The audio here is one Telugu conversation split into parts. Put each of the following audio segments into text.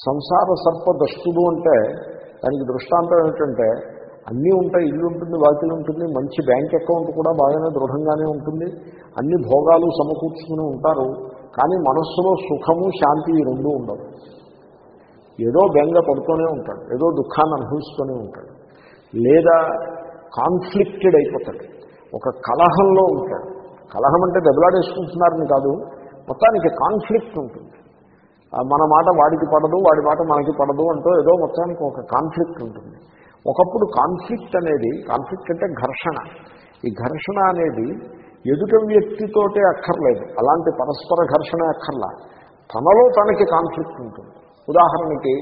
సంసార సర్ప దష్టుడు అంటే దానికి దృష్టాంతం ఏమిటంటే అన్నీ ఉంటాయి ఇల్లు ఉంటుంది వాకిలు ఉంటుంది మంచి బ్యాంక్ అకౌంట్ కూడా బాగానే దృఢంగానే ఉంటుంది అన్ని భోగాలు సమకూర్చుకుని ఉంటారు కానీ మనస్సులో సుఖము శాంతి ఈ రెండూ ఉండవు. ఏదో బెంగ పడుతూనే ఉంటాడు ఏదో దుఃఖాన్ని అనుభవిస్తూనే ఉంటాడు లేదా కాన్ఫ్లిక్టెడ్ అయిపోతాడు ఒక కలహంలో ఉంటాడు. కలహం అంటే దెబ్బలాడేసుకుంటున్నారని కాదు మొత్తానికి కాన్ఫ్లిక్ట్ ఉంటుంది. మన మాట వాడికి పడదు వాడి మాట మనకి పడదు అంటూ ఏదో మొత్తానికి ఒక కాన్ఫ్లిక్ట్ ఉంటుంది. ఒకప్పుడు కాన్ఫ్లిక్ట్ అనేది కాన్ఫ్లిక్ట్ అంటే ఘర్షణ. ఈ ఘర్షణ అనేది ఎదుట వ్యక్తితోటే అక్కర్లేదు. అలాంటి పరస్పర ఘర్షణ అక్కర్లా. తనలో తనకి కాన్ఫ్లిక్ట్ ఉంటుంది. ఉదాహరణకి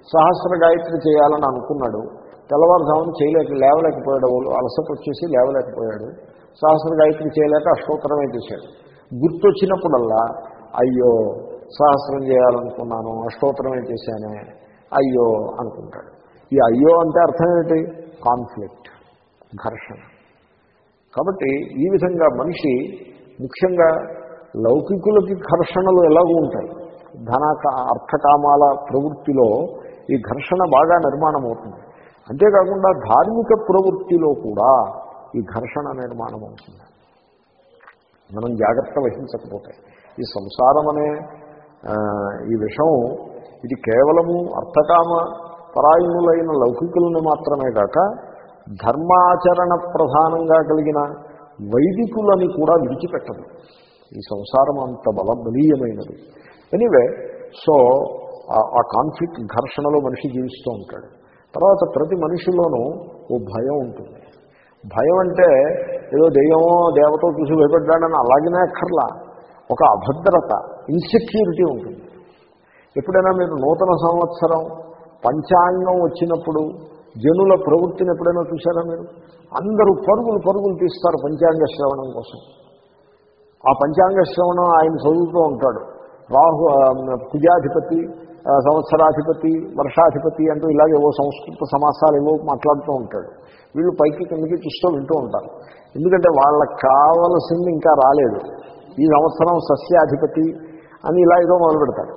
సహస్ర గాయత్రి చేయాలని అనుకున్నాడు. తెల్లవారుజామున చేయలేక లేవలేకపోయాడు. వాళ్ళు అలసట వచ్చేసి లేవలేకపోయాడు. సహస్ర గాయత్రి చేయలేక అష్టోత్తరమే చేశాడు. గుర్తొచ్చినప్పుడల్లా అయ్యో సహస్రం చేయాలనుకున్నాను అష్టోత్తరమే చేశానే అయ్యో అనుకుంటాడు. ఈ అయ్యో అంటే అర్థం ఏంటి? కాన్ఫ్లిక్ట్ ఘర్షణ. కాబట్టి ఈ విధంగా మనిషి ముఖ్యంగా లౌకికులకి ఘర్షణలు ఎలాగూ ఉంటాయి. ధన అర్థకామాల ప్రవృత్తిలో ఈ ఘర్షణ బాగా నిర్మాణం అవుతుంది అంతేకాకుండా ధార్మిక ప్రవృత్తిలో కూడా ఈ ఘర్షణ నిర్మాణం అవుతుంది మనం జాగ్రత్త వహించకపోతే ఈ సంసారం అనే ఈ విషం ఇది కేవలము అర్థకామ పరాయణులైన లౌకికులను మాత్రమే కాక ధర్మాచరణ ప్రధానంగా కలిగిన వైదికులని కూడా విడిచిపెట్టదు. ఈ సంసారం అంత బల బలీయమైనది. ఎనీవే సో ఆ- ఆ కాన్ఫ్లిక్ట్ ఘర్షణలో మనిషి జీవిస్తూ ఉంటాడు. తర్వాత ప్రతి మనిషిలోనూ ఓ భయం ఉంటుంది. భయం అంటే ఏదో దెయ్యమో దేవతో చూసి భయపడ్డాడని అలాగనే అక్కర్లా. ఒక అభద్రత ఇన్సెక్యూరిటీ ఉంటుంది. ఎప్పుడైనా మీరు నూతన సంవత్సరం పంచాంగం వచ్చినప్పుడు జనుల ప్రవృత్తిని ఎప్పుడైనా చూసారా మీరు? అందరూ పరుగులు పరుగులు తీస్తారు పంచాంగ శ్రవణం కోసం. ఆ పంచాంగ శ్రవణం ఆయన చదువుతూ ఉంటాడు. రాహు పూజాధిపతి సంవత్సరాధిపతి వర్షాధిపతి అంటూ ఇలాగే ఓ సంస్కృత సమాసాలు ఏవో మాట్లాడుతూ ఉంటాడు. వీళ్ళు పైకి కిందకి చూస్తూ వింటూ ఉంటారు. ఎందుకంటే వాళ్ళకి కావలసింది ఇంకా రాలేదు. ఈ సంవత్సరం సస్యాధిపతి అని ఇలా ఏదో మొదలు పెడతాడు.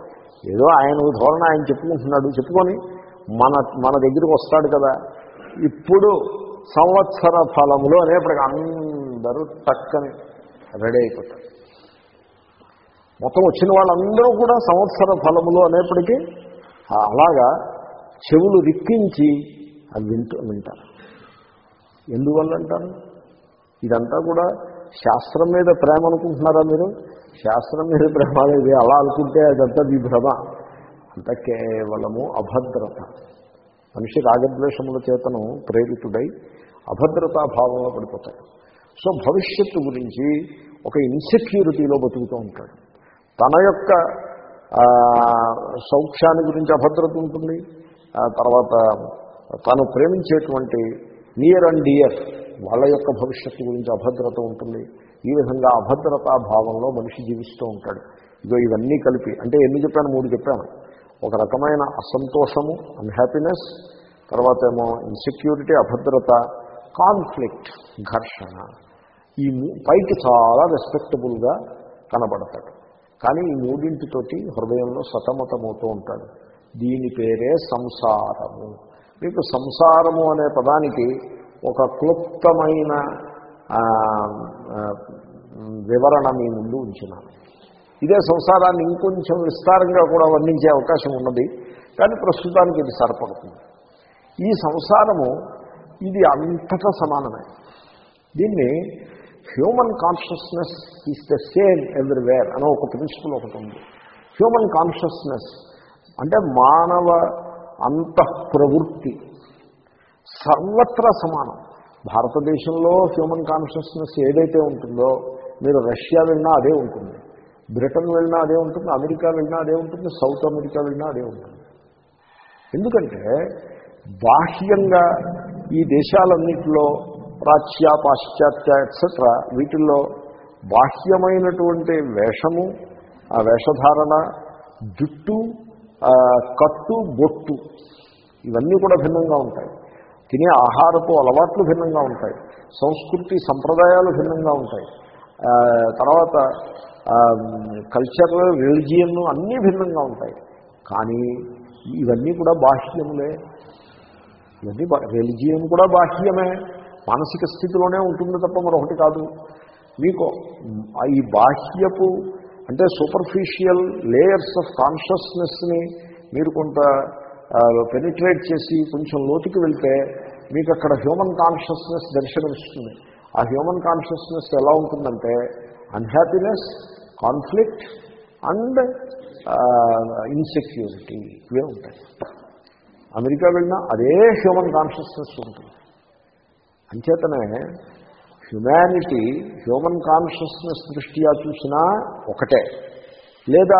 ఏదో ఆయన ధోరణ ఆయన చెప్పుకుంటున్నాడు. చెప్పుకొని మన మన దగ్గరికి వస్తాడు కదా. ఇప్పుడు సంవత్సర ఫలములు అనేప్పటికీ అందరూ టక్కని రెడీ అయిపోతారు. మొత్తం వచ్చిన వాళ్ళందరూ కూడా సంవత్సర ఫలములు అనేప్పటికీ అలాగా చెవులు రిక్కించి అవి వింటూ వింటారు. ఎందువల్ల అంటారు ఇదంతా కూడా శాస్త్రం మీద ప్రేమ అనుకుంటున్నారా మీరు? శాస్త్రం మీద ప్రేమ లేదు అలా అనుకుంటే అదంతా విభ్రమ. అంత కేవలము అభద్రత. మనిషి రాగద్వేషముల చేతను ప్రేరితుడై అభద్రతా భావంలో పడిపోతాడు. సో భవిష్యత్తు గురించి ఒక ఇన్సెక్యూరిటీలో బతుకుతూ ఉంటాడు. తన యొక్క సౌఖ్యాన్ని గురించి అభద్రత ఉంటుంది. తర్వాత తను ప్రేమించేటువంటి నియర్ అండ్ డియర్ వాళ్ళ యొక్క భవిష్యత్తు గురించి అభద్రత ఉంటుంది. ఈ విధంగా అభద్రతా భావంలో మనిషి జీవిస్తూ ఉంటాడు. ఇదో ఇవన్నీ కలిపి అంటే ఎన్ని చెప్పాను? మూడు చెప్పాను. ఒక రకమైన అసంతోషము అన్హ్యాపీనెస్ తర్వాత ఏమో ఇన్సెక్యూరిటీ అభద్రత కాన్ఫ్లిక్ట్ ఘర్షణ. ఈ పైకి చాలా రెస్పెక్టబుల్గా కనబడతాడు. కానీ ఈ మూడింటితోటి హృదయంలో సతమతమవుతూ ఉంటాడు. దీని పేరే సంసారము. మీకు సంసారము అనే పదానికి ఒక క్లుప్తమైన వివరణ మీ ముందు ఉంచినాను. ఇదే సంసారాన్ని ఇంకొంచెం విస్తారంగా కూడా వర్ణించే అవకాశం ఉన్నది కానీ ప్రస్తుతానికి ఇది సరిపడుతుంది. ఈ సంసారము ఇది అంతటా సమానమే. దీన్ని human consciousness is the same everywhere అనే ఒక ప్రిన్సిపల్ ఒకటి ఉంది. హ్యూమన్ కాన్షియస్నెస్ అంటే మానవ అంతఃప్రవృత్తి. సర్వత్రా సమానం. భారతదేశంలో హ్యూమన్ కాన్షియస్నెస్ ఏదైతే ఉంటుందో మీరు రష్యా వెళ్ళినా అదే ఉంటుంది. బ్రిటన్ వెళ్ళినా అదే ఉంటుంది. అమెరికా వెళ్ళినా అదే ఉంటుంది. సౌత్ అమెరికా వెళ్ళినా అదే ఉంటుంది. ఎందుకంటే బాహ్యంగా ఈ దేశాలన్నింటిలో ప్రాచ్య పాశ్చాత్య ఎట్సెట్రా వీటిల్లో బాహ్యమైనటువంటి వేషము ఆ వేషధారణ జుట్టు కట్టు బొట్టు ఇవన్నీ కూడా భిన్నంగా ఉంటాయి. తినే ఆహారపు అలవాట్లు భిన్నంగా ఉంటాయి. సంస్కృతి సంప్రదాయాలు భిన్నంగా ఉంటాయి. తర్వాత కల్చర్ రిలిజియన్ అన్నీ భిన్నంగా ఉంటాయి. కానీ ఇవన్నీ కూడా బాహ్యములే. ఇవన్నీ రిలిజియన్ కూడా బాహ్యమే. మానసిక స్థితిలోనే ఉంటుంది తప్ప మరొకటి కాదు. మీకు ఈ బాహ్యపు అంటే సూపర్ఫిషియల్ లేయర్స్ ఆఫ్ కాన్షియస్నెస్ని మీరు కొంత పెనిట్రేట్ చేసి కొంచెం లోతుకి వెళ్తే మీకు అక్కడ హ్యూమన్ కాన్షియస్నెస్ దర్శనమిస్తుంది. ఆ హ్యూమన్ కాన్షియస్నెస్ ఎలా ఉంటుందంటే అన్హ్యాపీనెస్ కాన్ఫ్లిక్ట్ అండ్ ఇన్సెక్యూరిటీ ఇవే ఉంటాయి. అమెరికా వెళ్ళినా అదే హ్యూమన్ కాన్షియస్నెస్ ఉంటుంది. అంచేతనే హ్యుమానిటీ హ్యూమన్ కాన్షియస్నెస్ దృష్ట్యా చూసినా ఒకటే. లేదా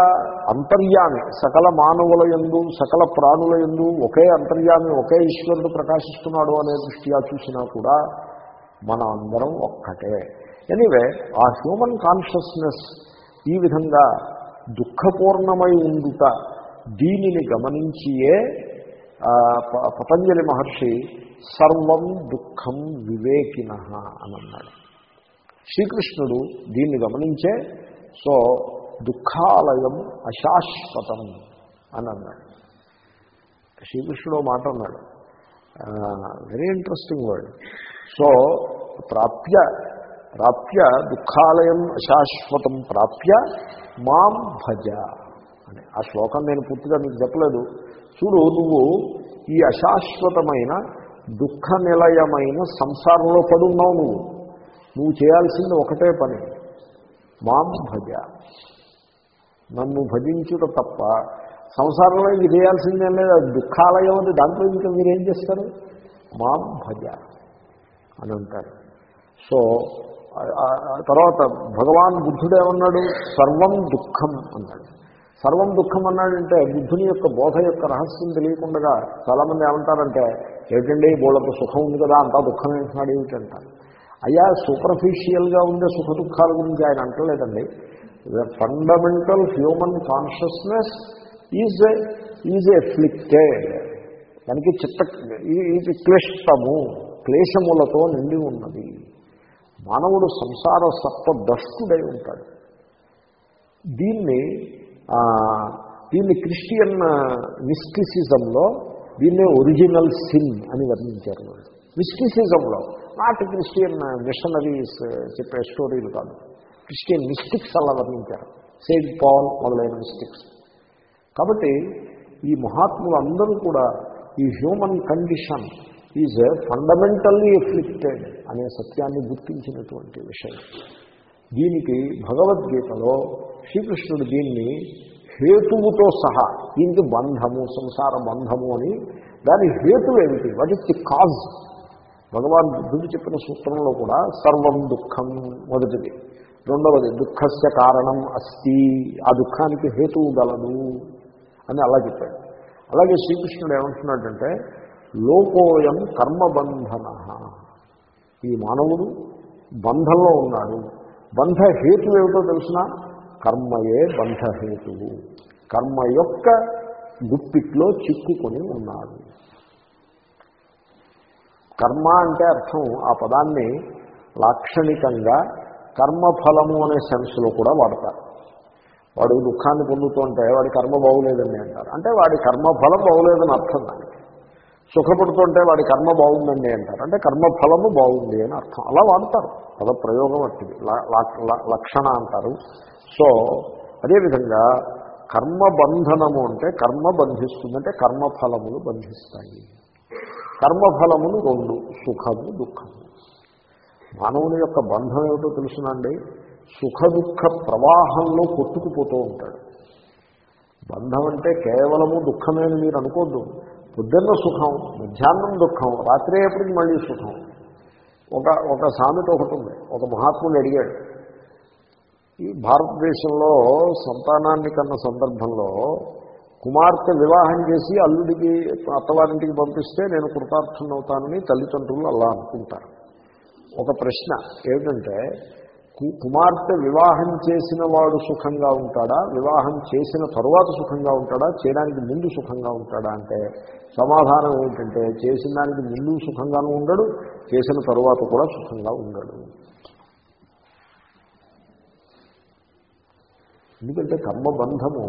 అంతర్యామి సకల మానవుల ఎందు సకల ప్రాణుల ఎందు ఒకే అంతర్యామి ఒకే ఈశ్వరుడు ప్రకాశిస్తున్నాడు అనే దృష్ట్యా చూసినా కూడా మన అందరం ఒక్కటే. ఎనీవే ఆ హ్యూమన్ కాన్షియస్నెస్ ఈ విధంగా దుఃఖపూర్ణమై ఉండుట దీనిని గమనించియే పతంజలి మహర్షి సర్వం దుఃఖం వివేకిన అని అన్నాడు. శ్రీకృష్ణుడు దీన్ని గమనించే సో దుఃఖాలయం అశాశ్వతం అని అన్నాడు. శ్రీకృష్ణుడు మాట అన్నాడు. వెరీ ఇంట్రెస్టింగ్ వర్డ్ సో ప్రాప్య ప్రాప్య దుఃఖాలయం అశాశ్వతం ప్రాప్య మాం భజ అని. ఆ శ్లోకం నేను పూర్తిగా మీకు చెప్పలేదు. చూడు నువ్వు ఈ అశాశ్వతమైన దుఃఖ నిలయమైన సంసారంలో పడున్నావు నువ్వు. నువ్వు చేయాల్సింది ఒకటే పని. మాం భజ. నన్ను భజించుట తప్ప సంసారంలో ఇది చేయాల్సిందేం లేదు అది దుఃఖాలయం ఉంది దాంట్లో ఇంకా మీరేం చేస్తారు? మాం భజ అని అంటారు. సో తర్వాత భగవాన్ బుద్ధుడు ఏమన్నాడు? సర్వం దుఃఖం అన్నాడు సర్వం దుఃఖం అన్నాడంటే బుద్ధుని యొక్క బోధ యొక్క రహస్యం తెలియకుండా చాలామంది ఏమంటారంటే ఏమిటండి బోళ్ళకు సుఖం ఉంది కదా అంతా దుఃఖం ఏంటున్నాడు ఏమిటంటారు అయ్యా సూపర్ఫిషియల్గా ఉండే సుఖ దుఃఖాల గురించి ఆయన అంటలేదండి. Fundamental human consciousness is is afflicted దానికి చిత్త ఇది క్లిష్టము క్లేశములతో నిండి ఉన్నది. మానవుడు సంసార సత్వ దష్టుడై ఉంటాడు. దీన్ని దీన్ని క్రిస్టియన్ మిస్టిసిజంలో దీన్నే ఒరిజినల్ సిన్ అని వర్ణించారు. మిస్టిసిజంలో నాట్ క్రిస్టియన్ మిషనరీస్ చెప్పే స్టోరీలు కాదు. క్రిస్టియన్ మిస్టిక్స్ అలా వర్ణించారు. సెయింట్ పాల్ మొదలైన మిస్టిక్స్. కాబట్టి ఈ మహాత్ములు అందరూ కూడా ఈ human condition is fundamentally afflicted అనే సత్యాన్ని గుర్తించినటువంటి విషయం. దీనికి భగవద్గీతలో శ్రీకృష్ణుడు దీన్ని హేతువుతో సహా దీనికి బంధము సంసార బంధము అని దాని హేతు ఏమిటి? What is the cause? Bhagavan బుద్ధుడు చెప్పిన సూత్రంలో కూడా సర్వం దుఃఖం మొదటిది. రెండవది దుఃఖస్య కారణం అస్తి. ఆ దుఃఖానికి హేతువు గలదు అని అలా చెప్పాడు. అలాగే శ్రీకృష్ణుడు ఏమంటున్నాడంటే లోకోయం కర్మబంధన. ఈ మానవుడు బంధంలో ఉన్నాడు. బంధ హేతు ఏమిటో తెలిసిన? కర్మయే బంధహేతువు కర్మ యొక్క గుప్పిట్లో చిక్కుకొని ఉన్నాడు. కర్మ అంటే అర్థం. ఆ పదాన్ని లాక్షణికంగా కర్మఫలము అనే సెన్స్లో కూడా వాడతారు. వాడు దుఃఖాన్ని పొందుతుంటే వాడి కర్మ బాగులేదని అంటారు. అంటే వాడి కర్మఫలం బాగులేదని అర్థం దానికి. సుఖపడుతుంటే వాడి కర్మ బాగుందండి అంటారు. అంటే కర్మఫలము బాగుంది అని అర్థం. అలా వాడతారు. పద ప్రయోగం అట్టిది లక్షణ అంటారు. సో అదేవిధంగా కర్మబంధనము అంటే కర్మ బంధిస్తుందంటే కర్మఫలములు బంధిస్తాయి. కర్మఫలములు రెండు సుఖము దుఃఖము. మానవుని యొక్క బంధం ఏమిటో తెలుసునండి? సుఖ దుఃఖ ప్రవాహంలో కొట్టుకుపోతూ ఉంటాడు. బంధం అంటే కేవలము దుఃఖమే అని మీరు అనుకోద్దు. పొద్దున్న సుఖం మధ్యాహ్నం దుఃఖం రాత్రి అయ్యేప్పటికి మళ్ళీ సుఖం. ఒక ఒక సామెత ఒకటి ఉంది. ఒక మహాత్ముడు అడిగాడు ఈ భారతదేశంలో సంతానాన్ని కన్న సందర్భంలో కుమార్తె వివాహం చేసి అల్లుడికి అత్తవారింటికి పంపిస్తే నేను కృతార్థునవుతానని తల్లిదండ్రులు అలా అనుకుంటారు. ఒక ప్రశ్న ఏమిటంటే కుమార్తె వివాహం చేసిన వాడు సుఖంగా ఉంటాడా? వివాహం చేసిన తరువాత సుఖంగా ఉంటాడా? చేయడానికి ముందు సుఖంగా ఉంటాడా? అంటే సమాధానం ఏంటంటే చేసిన దానికి ముందు సుఖంగానూ ఉండడు చేసిన తరువాత కూడా సుఖంగా ఉండడు. ఎందుకంటే కర్మబంధము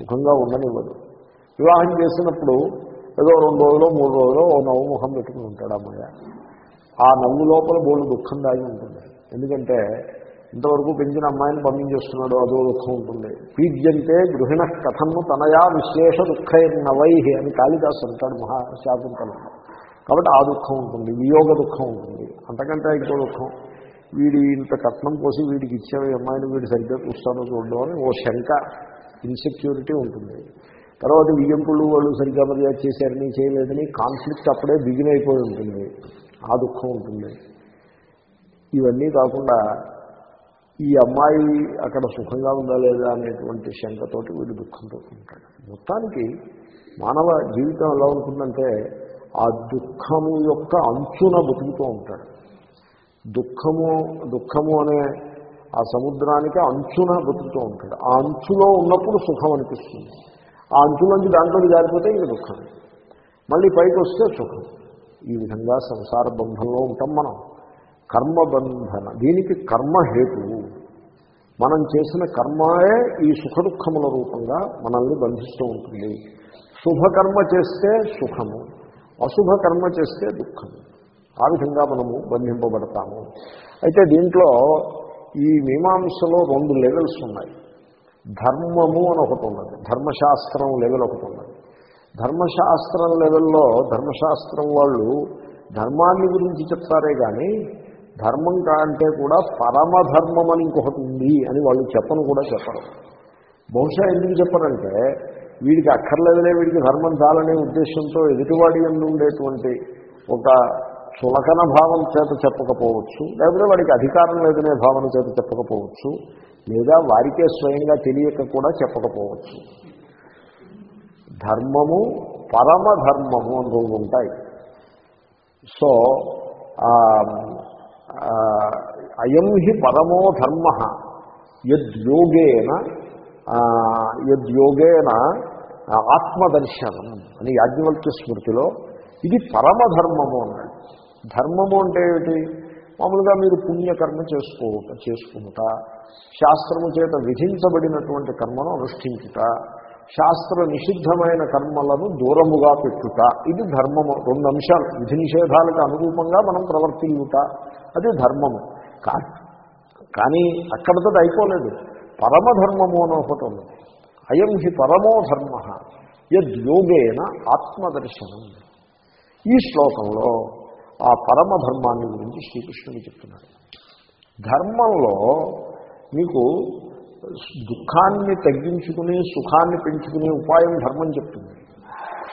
సుఖంగా ఉండనివ్వదు. వివాహం చేసినప్పుడు ఏదో రెండు రోజులు మూడు రోజులు ఓ నవ్వు ముఖం పెట్టుకుని ఉంటాడు అమ్మాయి ఆ నవ్వు లోపల బోళ్ళు దుఃఖం దాగి ఉంటుంది. ఎందుకంటే ఇంతవరకు పెంచిన అమ్మాయిని పంపించేస్తున్నాడు అదో దుఃఖం ఉంటుంది. పీడ్యంతే గృహిణ కథను తనయా విశేష దుఃఖైర్నవై అని కాళిదాసు అంటాడు మహాశాకుంతలం కాబట్టి ఆ దుఃఖం ఉంటుంది వియోగ దుఃఖం ఉంటుంది. అంతకంటే ఇంకో దుఃఖం వీడి ఇంత కట్నం పోసి వీడికి ఇచ్చే అమ్మాయిని వీడు సరిగ్గా చూస్తాడో చూడడం అని ఓ శంక ఇన్సెక్యూరిటీ ఉంటుంది. తర్వాత వియ్యంపుళ్ళు వాళ్ళు సరిగ్గా మర్యాద చేశారని చేయలేదని కాన్ఫ్లిక్ట్ అప్పుడే బిగిన్ అయిపోయి ఉంటుంది. ఆ దుఃఖం ఉంటుంది. ఇవన్నీ కాకుండా ఈ అమ్మాయి అక్కడ సుఖంగా ఉందా లేదా అనేటువంటి శంకతోటి వీడు దుఃఖంతో ఉంటాడు. మొత్తానికి మానవ జీవితం ఎలా ఉంటుందంటే ఆ దుఃఖము యొక్క అంచున బతుకుతూ ఉంటాడు. దుఃఖము దుఃఖము అనే ఆ సముద్రానికి అంచున బతుకుతూ ఉంటాడు. ఆ అంచులో ఉన్నప్పుడు సుఖం అనిపిస్తుంది. ఆ అంచులోంచి దాంట్లో జారిపోతే ఇంక దుఃఖం. మళ్ళీ పైకి వస్తే సుఖం. ఈ విధంగా సంసార బంధంలో ఉంటాం మనం. కర్మబంధన. దీనికి కర్మ హేతువు మనం చేసిన కర్మయే ఈ సుఖ దుఃఖముల రూపంగా మనల్ని బంధిస్తూ ఉంటుంది. శుభకర్మ చేస్తే సుఖము. అశుభ కర్మ చేస్తే దుఃఖము. ఆ విధంగా మనము బంధింపబడతాము. అయితే దీంట్లో ఈ మీమాంసలో రెండు లెవెల్స్ ఉన్నాయి. ధర్మము అని ఒకటి ఉన్నది. ధర్మశాస్త్రం లెవెల్ ఒకటి ఉన్నది. ధర్మశాస్త్రం లెవెల్లో ధర్మశాస్త్రం వాళ్ళు ధర్మాన్ని గురించి చెప్తారే కానీ ధర్మం కంటే కూడా పరమధర్మం అని ఇంకొకటి ఉంది అని వాళ్ళు చెప్పను కూడా చెప్పరు. బహుశా ఎందుకు చెప్పరంటే వీడికి అక్కర్లేదనే వీడికి ధర్మం చాలనే ఉద్దేశంతో ఎదుటివాడి ఎందు ఉండేటువంటి ఒక చులకన భావం చేత చెప్పకపోవచ్చు లేకపోతే వాడికి అధికారం లేదనే భావన చేత చెప్పకపోవచ్చు లేదా వారికే స్వయంగా తెలియక కూడా చెప్పకపోవచ్చు. ధర్మము పరమధర్మము అని రెండు ఉంటాయి. సో అయం హి పరమో ధర్మ యద్యోగేన యద్యోగేన ఆత్మదర్శనం అని యాజ్ఞవల్క్య స్మృతిలో ఇది పరమధర్మము అన్నాడు. ధర్మము అంటే ఏమిటి? మామూలుగా మీరు పుణ్యకర్మ చేసుకో చేసుకుంటా శాస్త్రము చేత విధించబడినటువంటి కర్మను అనుష్ఠించుట శాస్త్ర నిషిద్ధమైన కర్మలను దూరముగా పెట్టుట ఇది ధర్మము. రెండు అంశాలు. విధి నిషేధాలకు అనురూపంగా మనం ప్రవర్తిల్లుట అది ధర్మము. కానీ అక్కడతో అయిపోలేదు. పరమధర్మము అని ఒకటి ఉంది. అయం హి పరమో ధర్మ యద్యోగేన ఆత్మదర్శనం. ఈ శ్లోకంలో ఆ పరమధర్మాన్ని గురించి శ్రీకృష్ణుడు చెప్తున్నాడు. ధర్మంలో మీకు దుఃఖాన్ని తగ్గించుకుని సుఖాన్ని పెంచుకునే ఉపాయం ధర్మం చెప్తుంది.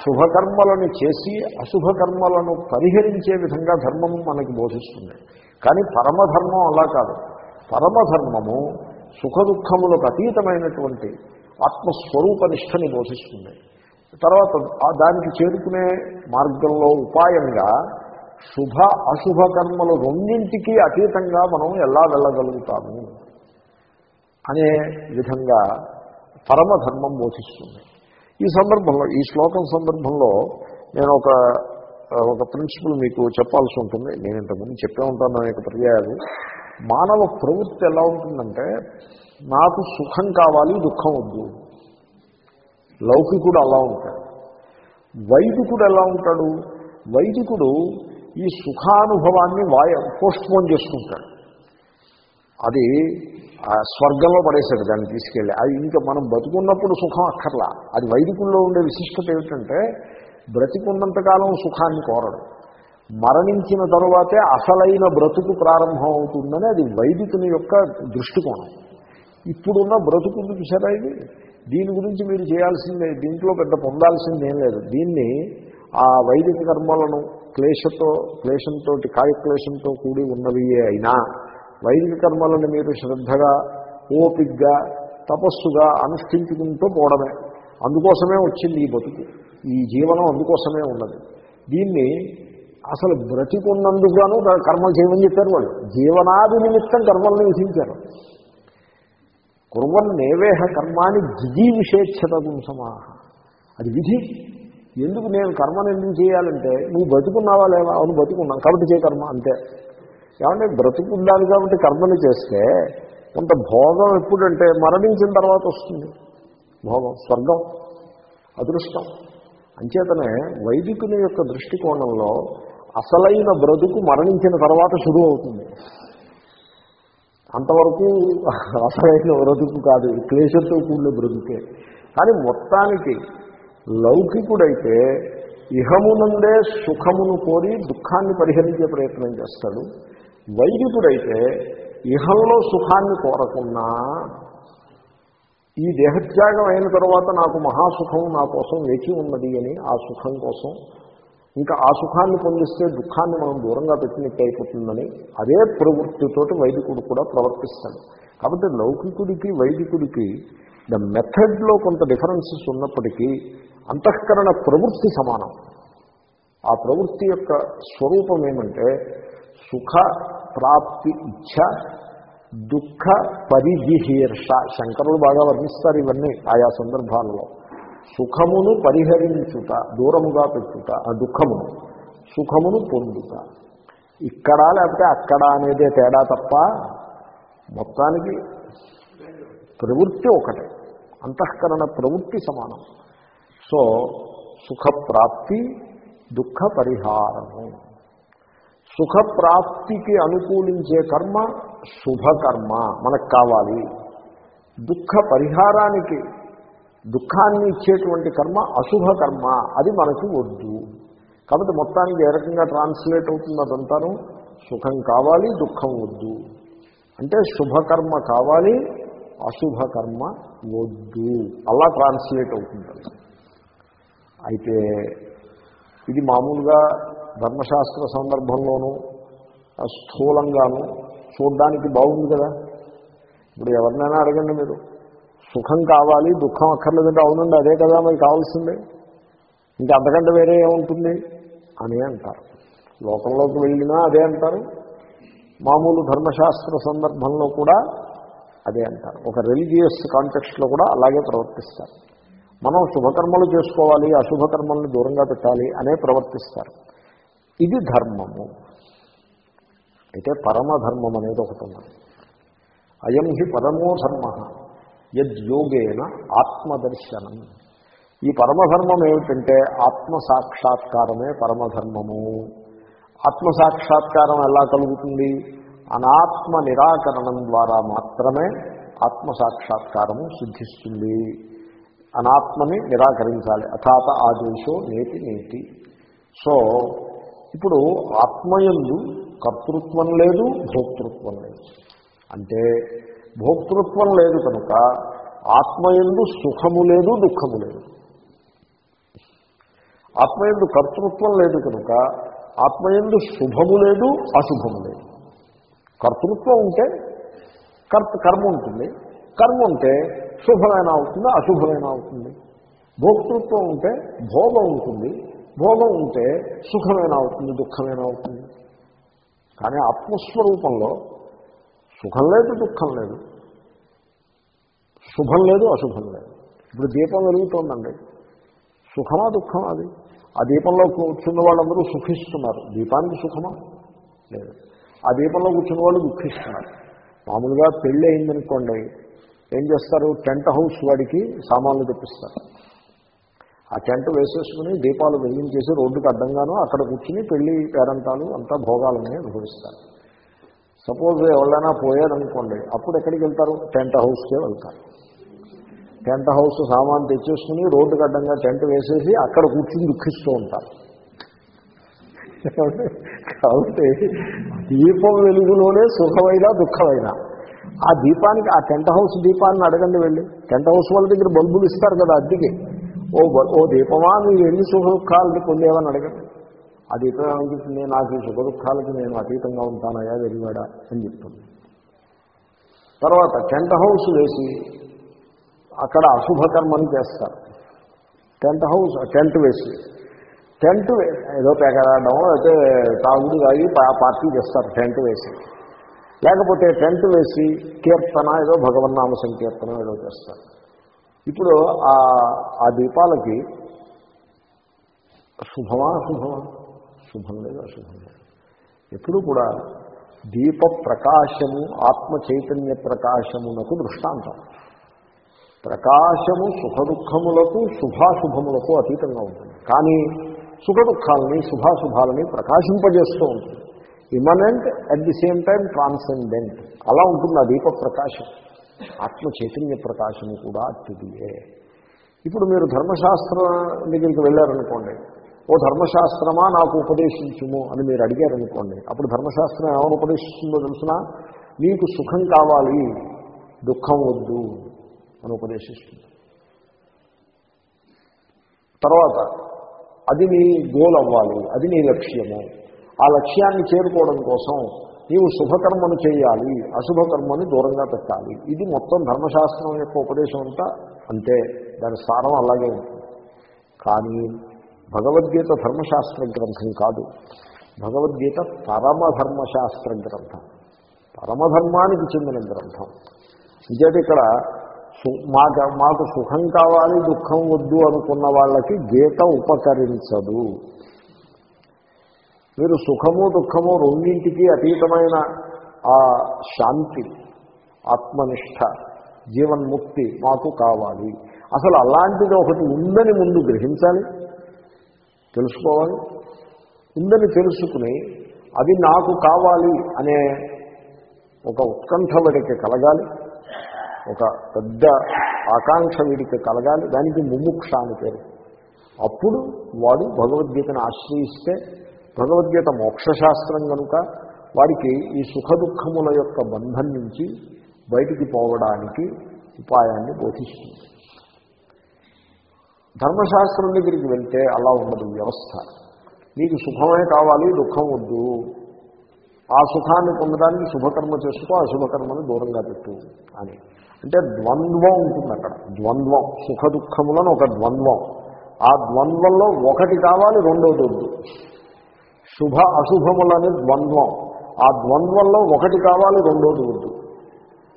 శుభకర్మలను చేసి అశుభకర్మలను పరిహరించే విధంగా ధర్మం మనకి బోధిస్తుంది. కానీ పరమధర్మం అలా కాదు. పరమధర్మము సుఖ దుఃఖములకు అతీతమైనటువంటి ఆత్మస్వరూప నిష్టని బోధిస్తుంది. తర్వాత దానికి చేరుకునే మార్గంలో ఉపాయంగా శుభ అశుభ కర్మలు రెండింటికి అతీతంగా మనం ఎలా వెళ్ళగలుగుతాము అనే విధంగా పరమధర్మం బోధిస్తుంది. ఈ సందర్భంలో ఈ శ్లోకం సందర్భంలో నేను ఒక ఒక ప్రిన్సిపల్ మీకు చెప్పాల్సి ఉంటుంది. నేను ఇంతకుముందు చెప్పే ఉంటాను అనేక పర్యాయాలు. మానవ ప్రవృత్తి ఎలా ఉంటుందంటే నాకు సుఖం కావాలి దుఃఖం వద్దు. లౌకికుడు అలా ఉంటాడు. వైదికుడు ఎలా ఉంటాడు? వైదికుడు ఈ సుఖానుభవాన్ని వాయ పోస్ట్పోన్ చేసుకుంటాడు. అది స్వర్గంలో పడేశాడు దాన్ని తీసుకెళ్ళి. అది ఇంకా మనం బతుకున్నప్పుడు సుఖం అక్కర్లా. అది వైదికుల్లో ఉండే విశిష్టత ఏమిటంటే బ్రతికున్నంతకాలం సుఖాన్ని కోరడం. మరణించిన తరువాతే అసలైన బ్రతుకు ప్రారంభం అవుతుందని అది వైదికుని యొక్క దృష్టికోణం. ఇప్పుడున్న బ్రతుకుంది చూసారా ఇది? దీని గురించి మీరు చేయాల్సిందే దీంట్లో పెద్ద పొందాల్సిందేం లేదు. దీన్ని ఆ వైదిక కర్మలను క్లేశతో క్లేశంతో కాయక్లేశంతో కూడి ఉన్నవి అయినా వైదిక కర్మలను మీరు శ్రద్ధగా ఓపిగ్గా తపస్సుగా అనుష్ఠించుకుంటూ పోవడమే. అందుకోసమే వచ్చింది ఈ బతుకు. ఈ జీవనం అందుకోసమే ఉన్నది. దీన్ని అసలు బ్రతికున్నందుకుగాను కర్మలు చేయమని చెప్పారు వాళ్ళు. జీవనాది నిమిత్తం కర్మల్ని విధించారు. కుర్వన్ నేవేహ కర్మాని జిజీ విషేచ్ఛతగుం సమాహ అది విధి. ఎందుకు నేను కర్మను ఎందుకు చేయాలంటే నువ్వు బతుకున్నావా లేవా? అవును బతుకున్నావు కాబట్టి చేయ కర్మ అంతే. ఏమంటే బ్రతుకుండాలి కాబట్టి కర్మని చేస్తే కొంత భోగం ఎప్పుడంటే మరణించిన తర్వాత వస్తుంది. భోగం స్వర్గం అదృష్టం. అంచేతనే వైదికుని యొక్క దృష్టికోణంలో అసలైన బ్రతుకు మరణించిన తర్వాత శురు అవుతుంది. అంతవరకు అసలైన బ్రతుకు కాదు క్లేశంతో కూడిన బ్రతుకే. కానీ మొత్తానికి లౌకికుడైతే ఇహమునందే సుఖమును కోరి దుఃఖాన్ని పరిహరించే ప్రయత్నం చేస్తాడు. వైదికుడైతే ఇహంలో సుఖాన్ని కోరకున్నా ఈ దేహత్యాగం అయిన తర్వాత నాకు మహాసుఖం నా కోసం వేచి ఉన్నది అని ఆ సుఖం కోసం. ఇంకా ఆ సుఖాన్ని పొందిస్తే దుఃఖాన్ని మనం దూరంగా పెట్టినట్టు అయిపోతుందని అదే ప్రవృత్తితోటి వైదికుడు కూడా ప్రవర్తిస్తాడు. కాబట్టి లౌకికుడికి వైదికుడికి ద మెథడ్లో కొంత డిఫరెన్సెస్ ఉన్నప్పటికీ అంతఃకరణ ప్రవృత్తి సమానం. ఆ ప్రవృత్తి యొక్క స్వరూపం ఏమంటే సుఖ ప్రాప్తి ఇచ్ఛ దుఃఖ పరిజిహీర్ష శంకరులు బాగా వర్ణిస్తారు ఇవన్నీ ఆయా సందర్భాలలో. సుఖమును పరిహరించుట దూరముగా పెట్టుట ఆ దుఃఖమును సుఖమును పొందుట. ఇక్కడ లేకపోతే అక్కడ అనేదే తేడా తప్ప మొత్తానికి ప్రవృత్తి ఒకటే. అంతఃకరణ ప్రవృత్తి సమానం. సో సుఖప్రాప్తి దుఃఖ పరిహారము సుఖప్రాప్తికి అనుకూలించే కర్మ శుభకర్మ మనకు కావాలి. దుఃఖ పరిహారానికి దుఃఖాన్ని ఇచ్చేటువంటి కర్మ అశుభ కర్మ అది మనకి వద్దు. కాబట్టి మొత్తానికి ఏ రకంగా ట్రాన్స్లేట్ అవుతుంది అదంతాను? సుఖం కావాలి దుఃఖం వద్దు. అంటే శుభకర్మ కావాలి అశుభ కర్మ వద్దు. అలా ట్రాన్స్లేట్ అవుతుంది. అయితే ఇది మామూలుగా ధర్మశాస్త్ర సందర్భంలోనూ స్థూలంగాను చూడడానికి బాగుంది కదా. ఇప్పుడు ఎవరినైనా అడగండి మీరు. సుఖం కావాలి దుఃఖం అక్కర్లేదంటే అవునండి అదే కదా మరి కావాల్సిందే. ఇంకా అంతకంటే వేరే ఏముంటుంది అని అంటారు. లోకంలోకి వెళ్ళినా అదే అంటారు. మామూలు ధర్మశాస్త్ర సందర్భంలో కూడా అదే అంటారు. ఒక రిలీజియస్ కాంటెక్స్ట్లో కూడా అలాగే ప్రవర్తిస్తారు. మనం శుభకర్మలు చేసుకోవాలి అశుభకర్మల్ని దూరంగా పెట్టాలి అనే ప్రవర్తిస్తారు. ఇది ధర్మము. అయితే పరమధర్మం అనేది ఒకటి ఉన్నది. అయం హి పరమో ధర్మ యద్యోగేన ఆత్మదర్శనం. ఈ పరమధర్మం ఏమిటంటే ఆత్మసాక్షాత్కారమే పరమధర్మము ఆత్మసాక్షాత్కారం ఎలా కలుగుతుంది? అనాత్మ నిరాకరణం ద్వారా మాత్రమే ఆత్మసాక్షాత్కారము సిద్ధిస్తుంది. అనాత్మని నిరాకరించాలి. అథాత ఆదేశో నేతి నేతి. సో ఇప్పుడు ఆత్మయందు కర్తృత్వం లేదు భోక్తృత్వం లేదు. అంటే భోక్తృత్వం లేదు కనుక ఆత్మయందు సుఖము లేదు దుఃఖము లేదు. ఆత్మయందు కర్తృత్వం లేదు కనుక ఆత్మయందు శుభము లేదు అశుభము లేదు. కర్తృత్వం ఉంటే కర్త కర్మ ఉంటుంది. కర్మ ఉంటే శుభమైన అవుతుంది అశుభమైన అవుతుంది? భోక్తృత్వం ఉంటే భోగం ఉంటుంది భోగం ఉంటే సుఖమైన అవుతుంది దుఃఖమైన అవుతుంది. కానీ ఆత్మస్వరూపంలో సుఖం లేదు దుఃఖం లేదు. శుభం లేదు అశుభం లేదు. ఇప్పుడు దీపం వెలుగుతోందండి. సుఖమా దుఃఖమా అది? ఆ దీపంలో కూర్చున్న వాళ్ళందరూ సుఖిస్తున్నారు. దీపానికి సుఖమా? లేదు. ఆ దీపంలో కూర్చున్న వాళ్ళు దుఃఖిస్తున్నారు. మామూలుగా పెళ్ళి అయిందనుకోండి ఏం చేస్తారు? టెంట్ హౌస్ వాడికి సామాన్లు తెప్పిస్తారు. ఆ టెంట్ వేసేసుకుని దీపాలు వెలిగించేసి రోడ్డుకు అడ్డంగాను అక్కడ కూర్చుని పెళ్ళి పేరంటాలు అంతా భోగాలని అనుభవిస్తారు. సపోజ్ ఎవరైనా పోయారనుకోండి అప్పుడు ఎక్కడికి వెళ్తారు? టెంట్ హౌస్కే వెళ్తారు. టెంట్ హౌస్ సామాన్ తెచ్చేసుకుని రోడ్డుకు అడ్డంగా టెంట్ వేసేసి అక్కడ కూర్చుని దుఃఖిస్తూ ఉంటారు. కాబట్టి దీపం వెలుగులోనే సుఖమైనా దుఃఖమైనా. ఆ దీపానికి ఆ టెంట్ హౌస్ దీపాన్ని అడగండి వెళ్ళి. టెంట్ హౌస్ వాళ్ళ దగ్గర బల్బులు ఇస్తారు కదా అద్దెకి. ఓ ఓ దీపమా నువ్వు ఎన్ని సుఖ దుఃఖాలని పొందేవని అడగండి. ఆ దీపం ఏమనిపిస్తుంది నాకు ఈ సుఖ దుఃఖాలకి నేను అతీతంగా ఉంటానయా వెలివాడా అని చెప్తుంది. తర్వాత టెంట్ హౌస్ వేసి అక్కడ అశుభకర్మని చేస్తారు. టెంట్ హౌస్ టెంట్ వేసి. టెంట్ వే- ఏదో పేకరాడడం అయితే తాగుడు తాగి పా- పార్టీ చేస్తారు టెంట్ వేసి. లేకపోతే టెంట్ వేసి కీర్తన ఏదో భగవన్నామ సంకీర్తన ఏదో చేస్తారు. ఇప్పుడు ఆ ఆ దీపాలకి శుభమా అశుభమా? శుభం లేదు అశుభం లేదు. ఎప్పుడు కూడా దీప ప్రకాశము ఆత్మ చైతన్య ప్రకాశమునకు దృష్టాంతం. ప్రకాశము సుఖ దుఃఖములకు శుభాశుభములకు అతీతంగా ఉంటుంది. కానీ సుఖ దుఃఖాలని శుభాశుభాలని ప్రకాశింపజేస్తూ ఉంటుంది. Immanent at the same time transcendent అలా ఉంటుంది ఆ దీప ప్రకాశం ఆత్మ చైతన్య ప్రకాశము కూడా అతిథియే. ఇప్పుడు మీరు ధర్మశాస్త్రం దగ్గరికి వెళ్ళారనుకోండి ఓ ధర్మశాస్త్రమా? నాకు ఉపదేశించుము అని మీరు అడిగారనుకోండి అప్పుడు ధర్మశాస్త్రం ఏమైనా ఉపదేశిస్తుందో తెలుసిన? నీకు సుఖం కావాలి దుఃఖం వద్దు అని ఉపదేశిస్తుంది. తర్వాత అది నీ గోల్ అవ్వాలి అది నీ లక్ష్యము ఆ లక్ష్యాన్ని చేరుకోవడం కోసం నీవు శుభకర్మను చేయాలి అశుభకర్మని దూరంగా పెట్టాలి. ఇది మొత్తం ధర్మశాస్త్రం యొక్క ఉపదేశం అంతా. అంతే దాని సారం అలాగే ఉంటుంది. కానీ భగవద్గీత ధర్మశాస్త్ర గ్రంథం కాదు. భగవద్గీత పరమధర్మశాస్త్ర గ్రంథం. పరమధర్మానికి చెందిన గ్రంథం. ఇంకేది ఇక్కడ? సు- మాకు మాకు సుఖం కావాలి దుఃఖం వద్దు అనుకున్న వాళ్ళకి గీత ఉపకరించదు. మీరు సుఖము దుఃఖము రెండింటికి అతీతమైన ఆ శాంతి ఆత్మనిష్ట జీవన్ముక్తి మాకు కావాలి. అసలు అలాంటిది ఒకటి ఉందని ముందు గ్రహించాలి. తెలుసుకోవాలి. ఉందని తెలుసుకుని అది నాకు కావాలి అనే ఒక ఉత్కంఠ వీడికి కలగాలి. ఒక పెద్ద ఆకాంక్ష వీడికి కలగాలి. దానికి ముముక్ష అని పేరు. అప్పుడు వాడు భగవద్గీతను ఆశ్రయిస్తే భగవద్గీత మోక్షశాస్త్రం కనుక వారికి ఈ సుఖ దుఃఖముల యొక్క బంధం నుంచి బయటికి పోవడానికి ఉపాయాన్ని బోధిస్తుంది. ధర్మశాస్త్రం దగ్గరికి వెళ్తే అలా ఉండదు వ్యవస్థ. నీకు సుఖమే కావాలి దుఃఖం వద్దు. ఆ సుఖాన్ని పొందడానికి శుభకర్మ చేసుకో అశుభకర్మని దూరంగా పెట్టు అని. అంటే ద్వంద్వం ఉంటుంది అక్కడ. ద్వంద్వం. సుఖ దుఃఖములను ఒక ద్వంద్వం. ఆ ద్వంద్వంలో ఒకటి కావాలి రెండోది వద్దు. శుభ అశుభములనే ద్వంద్వం. ఆ ద్వంద్వంలో ఒకటి కావాలి రెండోది వద్దు.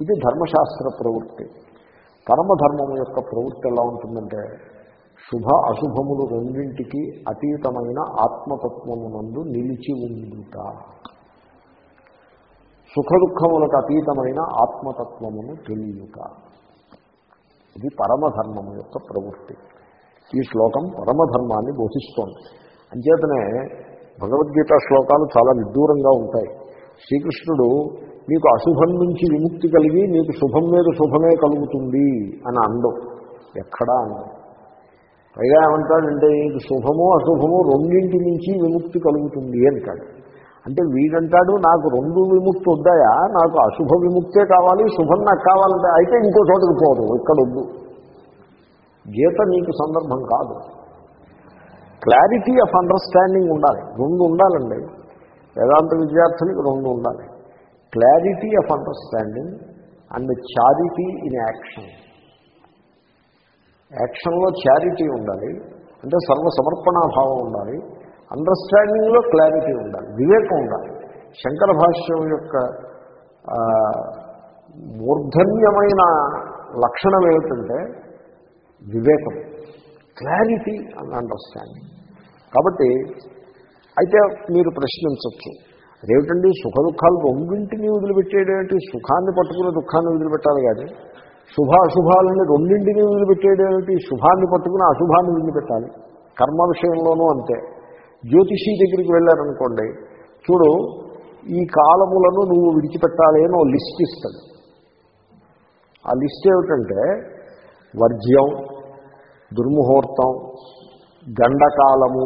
ఇది ధర్మశాస్త్ర ప్రవృత్తి. పరమధర్మం యొక్క ప్రవృత్తి ఎలా ఉంటుందంటే శుభ అశుభములు రెండింటికి అతీతమైన ఆత్మతత్వమునందు నిలిచి ఉండుట. సుఖ దుఃఖములకు అతీతమైన ఆత్మతత్వమును తెలియట. ఇది పరమధర్మము యొక్క ప్రవృత్తి. ఈ శ్లోకం పరమధర్మాన్ని బోధిస్తోంది. అంచేతనే భగవద్గీత శ్లోకాలు చాలా విదూరంగా ఉంటాయి. శ్రీకృష్ణుడు నీకు అశుభం నుంచి విముక్తి కలిగి నీకు శుభం మీద శుభమే కలుగుతుంది అని అండం ఎక్కడా అండం పైగా ఏమంటాడంటే నీకు శుభము అశుభము రెండింటి నుంచి విముక్తి కలుగుతుంది అంటాడు అంటే వీడంటాడు నాకు రెండు విముక్తి వద్దాయా? నాకు అశుభ విముక్తే కావాలి శుభం నాకు కావాలంటే అయితే ఇంకో చోటకి పోదు ఇక్కడ వద్దు గీత నీకు సందర్భం కాదు. క్లారిటీ ఆఫ్ అండర్స్టాండింగ్ ఉండాలి. రెండు ఉండాలండి. వేదాంత విద్యార్థులకు రెండు ఉండాలి. Clarity of understanding and charity in action. యాక్షన్లో charity ఉండాలి. అంటే సర్వ సమర్పణాభావం ఉండాలి. అండర్స్టాండింగ్లో క్లారిటీ ఉండాలి. వివేకం ఉండాలి. శంకర భాష్యం యొక్క మూర్ధన్యమైన లక్షణం ఏమిటంటే వివేకం. క్లారిటీ అండ్ అండర్స్టాండింగ్ కాబట్టి అయితే మీరు ప్రశ్నించవచ్చు అదేమిటండి సుఖ దుఃఖాలు రెండింటిని వదిలిపెట్టేయడం ఏంటి? సుఖాన్ని పట్టుకుని దుఃఖాన్ని వదిలిపెట్టాలి కానీ శుభాశుభాలని రెండింటిని వదిలిపెట్టేయడం ఏమిటి శుభాన్ని పట్టుకుని అశుభాన్ని వదిలిపెట్టాలి. కర్మ విషయంలోనూ అంతే. జ్యోతిషి దగ్గరికి వెళ్ళారనుకోండి చూడు ఈ కాలములను నువ్వు విడిచిపెట్టాలి అని ఓ లిస్ట్ ఇస్తాడు. ఆ లిస్ట్ ఏమిటంటే వర్జ్యం దుర్ముహూర్తం గండకాలము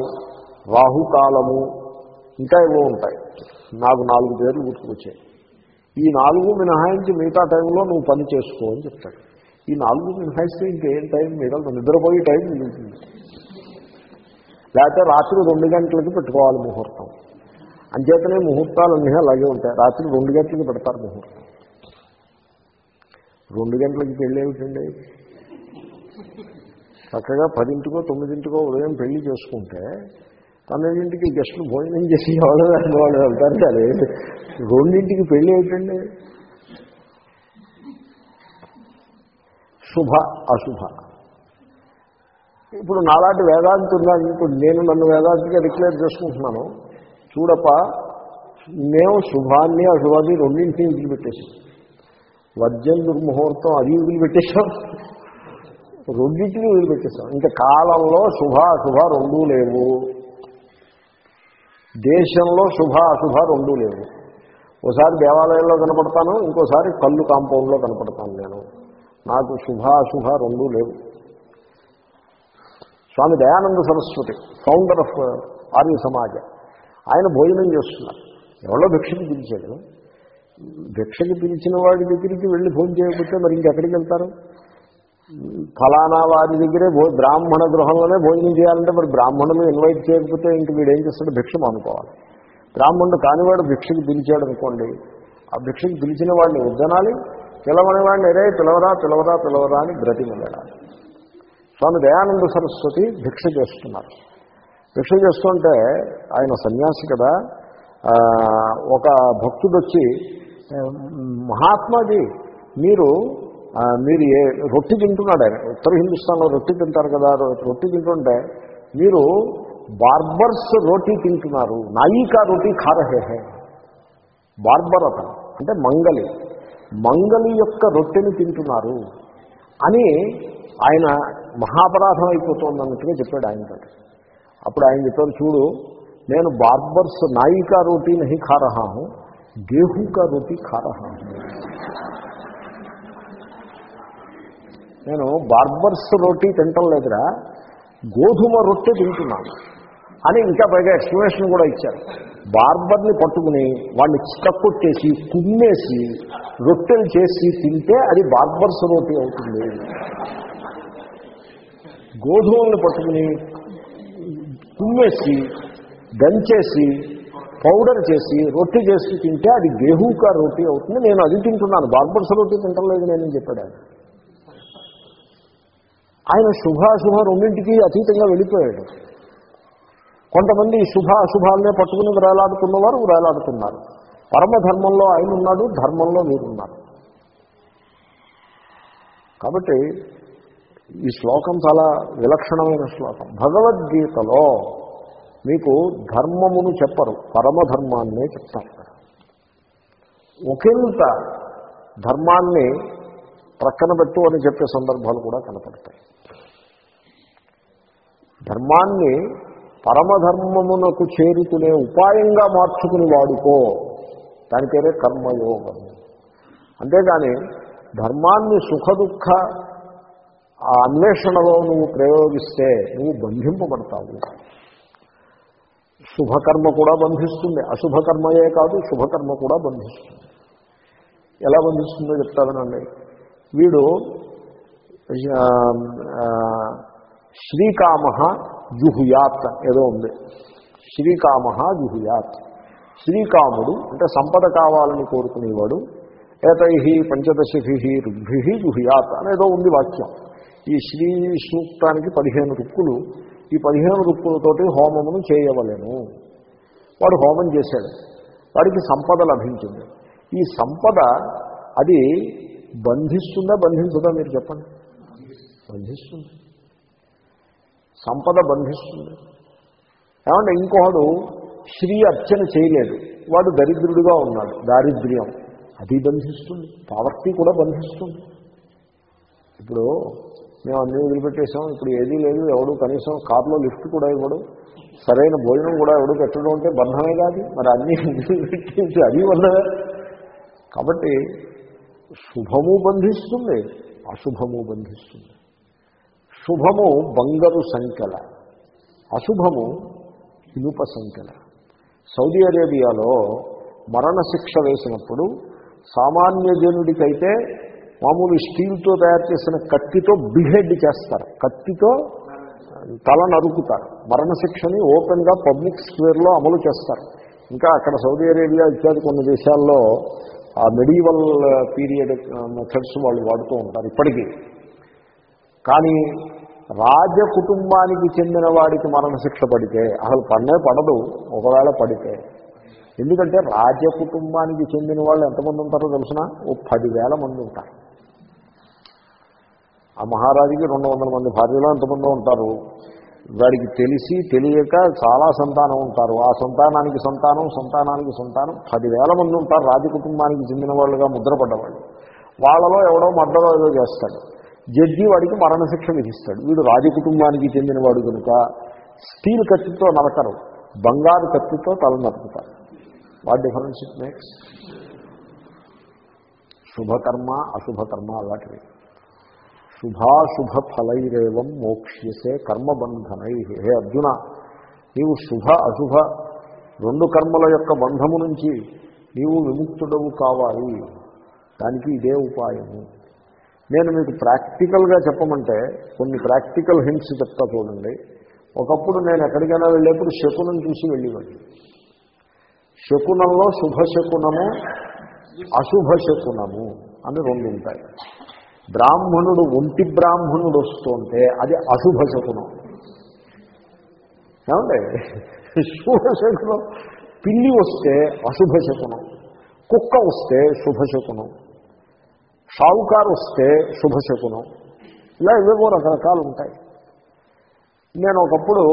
రాహుకాలము ఇంకా ఏవో ఉంటాయి. నాకు నాలుగు పేర్లు గుర్తుకొచ్చాయి. ఈ నాలుగు మినహాయించి మిగతా టైంలో నువ్వు పని చేసుకో అని చెప్తాడు. ఈ నాలుగు మినహాయిస్తే ఇంకేం టైం మిగతా నిద్రపోయే టైం మిగులుతుంది. లేకపోతే రాత్రి రెండు గంటలకి పెట్టుకోవాలి ముహూర్తం. అంచేతనే ముహూర్తాలు అన్నీ అలాగే ఉంటాయి. రాత్రి రెండు గంటలకి పెడతారు ముహూర్తం. రెండు గంటలకి పెళ్ళి ఏమిటండి చక్కగా పదింటికో తొమ్మిదింటికో ఉదయం పెళ్ళి చేసుకుంటే పన్నెండింటికి గెస్టులు భోజనం చేసి వాళ్ళు వాళ్ళు వెళ్తారు కానీ రెండింటికి పెళ్ళి ఏంటండి శుభ అశుభ. ఇప్పుడు నాలాంటి వేదాంతి ఉన్నాను ఇప్పుడు నేను నన్ను వేదాంతిగా డిక్లేర్ చేసుకుంటున్నాను. చూడప్ప మేము శుభాన్ని అశుభాన్ని రెండింటినీ వదిలిపెట్టేసాం వర్జం దుర్ముహూర్తం అది వదిలిపెట్టేశాం. రెండింటిని వదిలిపెట్టేస్తాం ఇంకా కాలంలో శుభ అశుభ రెండూ లేవు. దేశంలో శుభ అశుభ రెండూ లేవు. ఓసారి దేవాలయంలో కనపడతాను ఇంకోసారి కళ్ళు కాంపౌండ్లో కనపడతాను నేను. నాకు శుభ అశుభ రెండూ లేవు. Swami Dayananda Saraswati founder of uh, Arya Samaj ఆయన భోజనం చేస్తున్నారు. ఎవరో భిక్షకి పిలిచాడు భిక్షకి పిలిచిన వాడి దగ్గరికి వెళ్ళి భోజనం చేయకపోతే మరి ఇంకెక్కడికి వెళ్తారు? ఫలానా వారి దగ్గరే భో బ్రాహ్మణ గృహంలోనే భోజనం చేయాలంటే మరి బ్రాహ్మణులు ఇన్వైట్ చేయకపోతే ఇంక వీడు ఏం చేస్తాడు భిక్ష అనుకోవాలి బ్రాహ్మణుడు కానివాడు భిక్షకి పిలిచాడు అనుకోండి ఆ భిక్షకి పిలిచిన వాడిని వద్దనాలి పిలవని వాడిని ఎరే పిలవరా పిలవరా పిలవరా అని బ్రతి వెళ్ళాలి. స్వామి దయానంద సరస్వతి భిక్ష చేస్తున్నారు. భిక్ష చేస్తుంటే ఆయన సన్యాసి కదా ఒక భక్తుడు వచ్చి మహాత్మాజీ మీరు మీరు ఏ రొట్టి తింటున్నాడు ఆయన. ఉత్తర హిందుస్థాన్లో రొట్టి తింటారు కదా రొ- రొట్టి తింటుంటే మీరు బార్బర్స్ రోటీ తింటున్నారు. నాయికా రోటీ ఖారహేహే. బార్బర్ అతను అంటే మంగలి. మంగలి యొక్క రొట్టెని తింటున్నారు అని ఆయన మహాపరాధం అయిపోతుంది అన్నట్టుగా చెప్పాడు ఆయనతో అప్పుడు ఆయన చెప్పారు చూడు నేను బార్బర్స్ నాయికా రోటీ నహి ఖా గేహూకా హూ గేహూ రోటీ ఖా నేను బార్బర్స్ రోటీ తింటం లేదురా గోధుమ రొట్టె తింటున్నాను అని ఇంకా పైగా ఎక్స్ప్లెనేషన్ కూడా ఇచ్చారు. బార్బర్ని పట్టుకుని వాడిని చిక్కకొట్టేసి కుమ్మేసి రొట్టెలు చేసి తింటే అది బార్బర్స్ రోటీ అవుతుంది. గోధుమల్ని పట్టుకుని కుమ్మేసి దంచేసి పౌడర్ చేసి రొట్టె చేసి తింటే అది గేహూకా రొట్టి అవుతుంది. నేను అది తింటున్నాను. బార్బర్స్ రొట్టి తింటలేదు నేను చెప్పాడు ఆయన శుభాశుభ రెండింటికి అతీతంగా వెళ్ళిపోయాడు. కొంతమంది శుభ అశుభాలనే పట్టుకుని వ్రేలాడుతున్నవారు వ్రేలాడుతున్నారు పరమధర్మంలో ఆయన ఉన్నాడు ధర్మంలో మీరున్నారు. కాబట్టి ఈ శ్లోకం చాలా విలక్షణమైన శ్లోకం. భగవద్గీతలో మీకు ధర్మమును చెప్పరు పరమధర్మాన్నే చెప్తారు. ఒకంత ధర్మాన్ని ప్రక్కన పెట్టు అని చెప్పే సందర్భాలు కూడా కనపడతాయి. ధర్మాన్ని పరమధర్మమునకు చేరుకునే ఉపాయంగా మార్చుకుని వాడుకో. దాని పేరే కర్మయోగం. అంతేగాని ధర్మాన్ని సుఖదుఖ ఆ అన్వేషణలో నువ్వు ప్రయోగిస్తే నువ్వు బంధింపబడతావు. శుభకర్మ కూడా బంధిస్తుంది. అశుభకర్మయే కాదు శుభకర్మ కూడా బంధిస్తుంది. ఎలా బంధిస్తుందో చెప్తాదనండి వీడు శ్రీకామ జుహుయాత్ ఏదో ఉంది. శ్రీకామ జుహుయాత్. శ్రీకాముడు అంటే సంపద కావాలని కోరుకునేవాడు ఏతై పంచదశభి ఋగ్భి జుహుయాత్ అనేదో ఉంది వాక్యం. ఈ శ్రీ సూక్తానికి పదిహేను రుక్కులు ఈ పదిహేను రుక్కులతోటి హోమమును చేయవలెను. వాడు హోమం చేశాడు. వాడికి సంపద లభించింది. ఈ సంపద అది బంధిస్తుందా బంధించదా మీరు చెప్పండి? బంధిస్తుంది. సంపద బంధిస్తుంది. ఏమంటే ఇంకోడు శ్రీ అర్చన చేయలేదు. వాడు దరిద్రుడిగా ఉన్నాడు దారిద్ర్యం. అది బంధిస్తుంది. పావర్టీ కూడా బంధిస్తుంది. ఇప్పుడు మేము అన్నీ వదిలిపెట్టేసాం ఇప్పుడు ఏదీ లేదు ఎవడు కనీసం కారులో లిఫ్ట్ కూడా ఇవ్వడు సరైన భోజనం కూడా ఎవడు పెట్టడం అంటే బంధమే కాదు. మరి అన్నీ వదిలిపెట్టేసి అది బంధమే కాబట్టి శుభము బంధిస్తుంది అశుభము బంధిస్తుంది. శుభము బంగారు సంఖ్యల అశుభము ఇనుప సంఖ్యల. సౌదీ అరేబియాలో మరణశిక్ష వేసినప్పుడు సామాన్య జనుడికైతే మామూలు స్టీల్తో తయారు చేసిన కత్తితో బిహెడ్ చేస్తారు. కత్తితో తల నరుకుతారు. మరణశిక్షని ఓపెన్గా పబ్లిక్ స్క్వేర్లో అమలు చేస్తారు. ఇంకా అక్కడ సౌదీ అరేబియా ఇత్యాది కొన్ని దేశాల్లో ఆ మెడివల్ పీరియడ్ మెథడ్స్ వాళ్ళు వాడుతూ ఉంటారు ఇప్పటికీ. కానీ రాజ కుటుంబానికి చెందిన వాడికి మరణశిక్ష పడితే అసలు పన్నే పడదు ఒకవేళ పడితే. ఎందుకంటే రాజ కుటుంబానికి చెందిన వాళ్ళు ఎంతమంది ఉంటారో తెలిసిన? ఓ పదివేల మంది ఉంటారు. ఆ మహారాజుకి రెండు వందల మంది భార్యలో ఎంతమంది ఉంటారు. వాడికి తెలిసి తెలియక చాలా సంతానం ఉంటారు. ఆ సంతానానికి సంతానం సంతానానికి సంతానం. పదివేల మంది ఉంటారు. రాజ కుటుంబానికి చెందిన వాళ్ళుగా ముద్రపడ్డవాళ్ళు. వాళ్ళలో ఎవడో మద్దలో ఏదో చేస్తాడు. జడ్జి వాడికి మరణశిక్ష విధిస్తాడు. వీడు రాజ కుటుంబానికి చెందినవాడు కనుక స్టీల్ కత్తితో నరకరు. బంగారు కత్తితో తల నరుకుతారు. What difference it makes? శుభకర్మ అశుభకర్మ అలాంటివి. శుభాశుభ ఫలైరేవం మోక్ష్యసే కర్మబంధనై. హే అర్జున నీవు శుభ అశుభ రెండు కర్మల యొక్క బంధము నుంచి నీవు విముక్తుడవు కావాలి. దానికి ఇదే ఉపాయము. నేను మీకు ప్రాక్టికల్గా చెప్పమంటే కొన్ని ప్రాక్టికల్ హింట్స్ చెప్తా చూడండి. ఒకప్పుడు నేను ఎక్కడికైనా వెళ్ళేప్పుడు శకునం చూసి వెళ్ళేవాడిని. శకునంలో శుభశకునము అశుభ శకునము అని రెండు ఉంటాయి. బ్రాహ్మణుడు ఒంటి బ్రాహ్మణుడు వస్తుంటే అది అశుభ శకునం. ఏమంటే? శుభశకునం పిల్లి వస్తే అశుభ శకునం. కుక్క వస్తే శుభశకునం షావుకారు వస్తే శుభశకునం ఇలా ఇవేవో రకరకాలు ఉంటాయి. నేను ఒకప్పుడు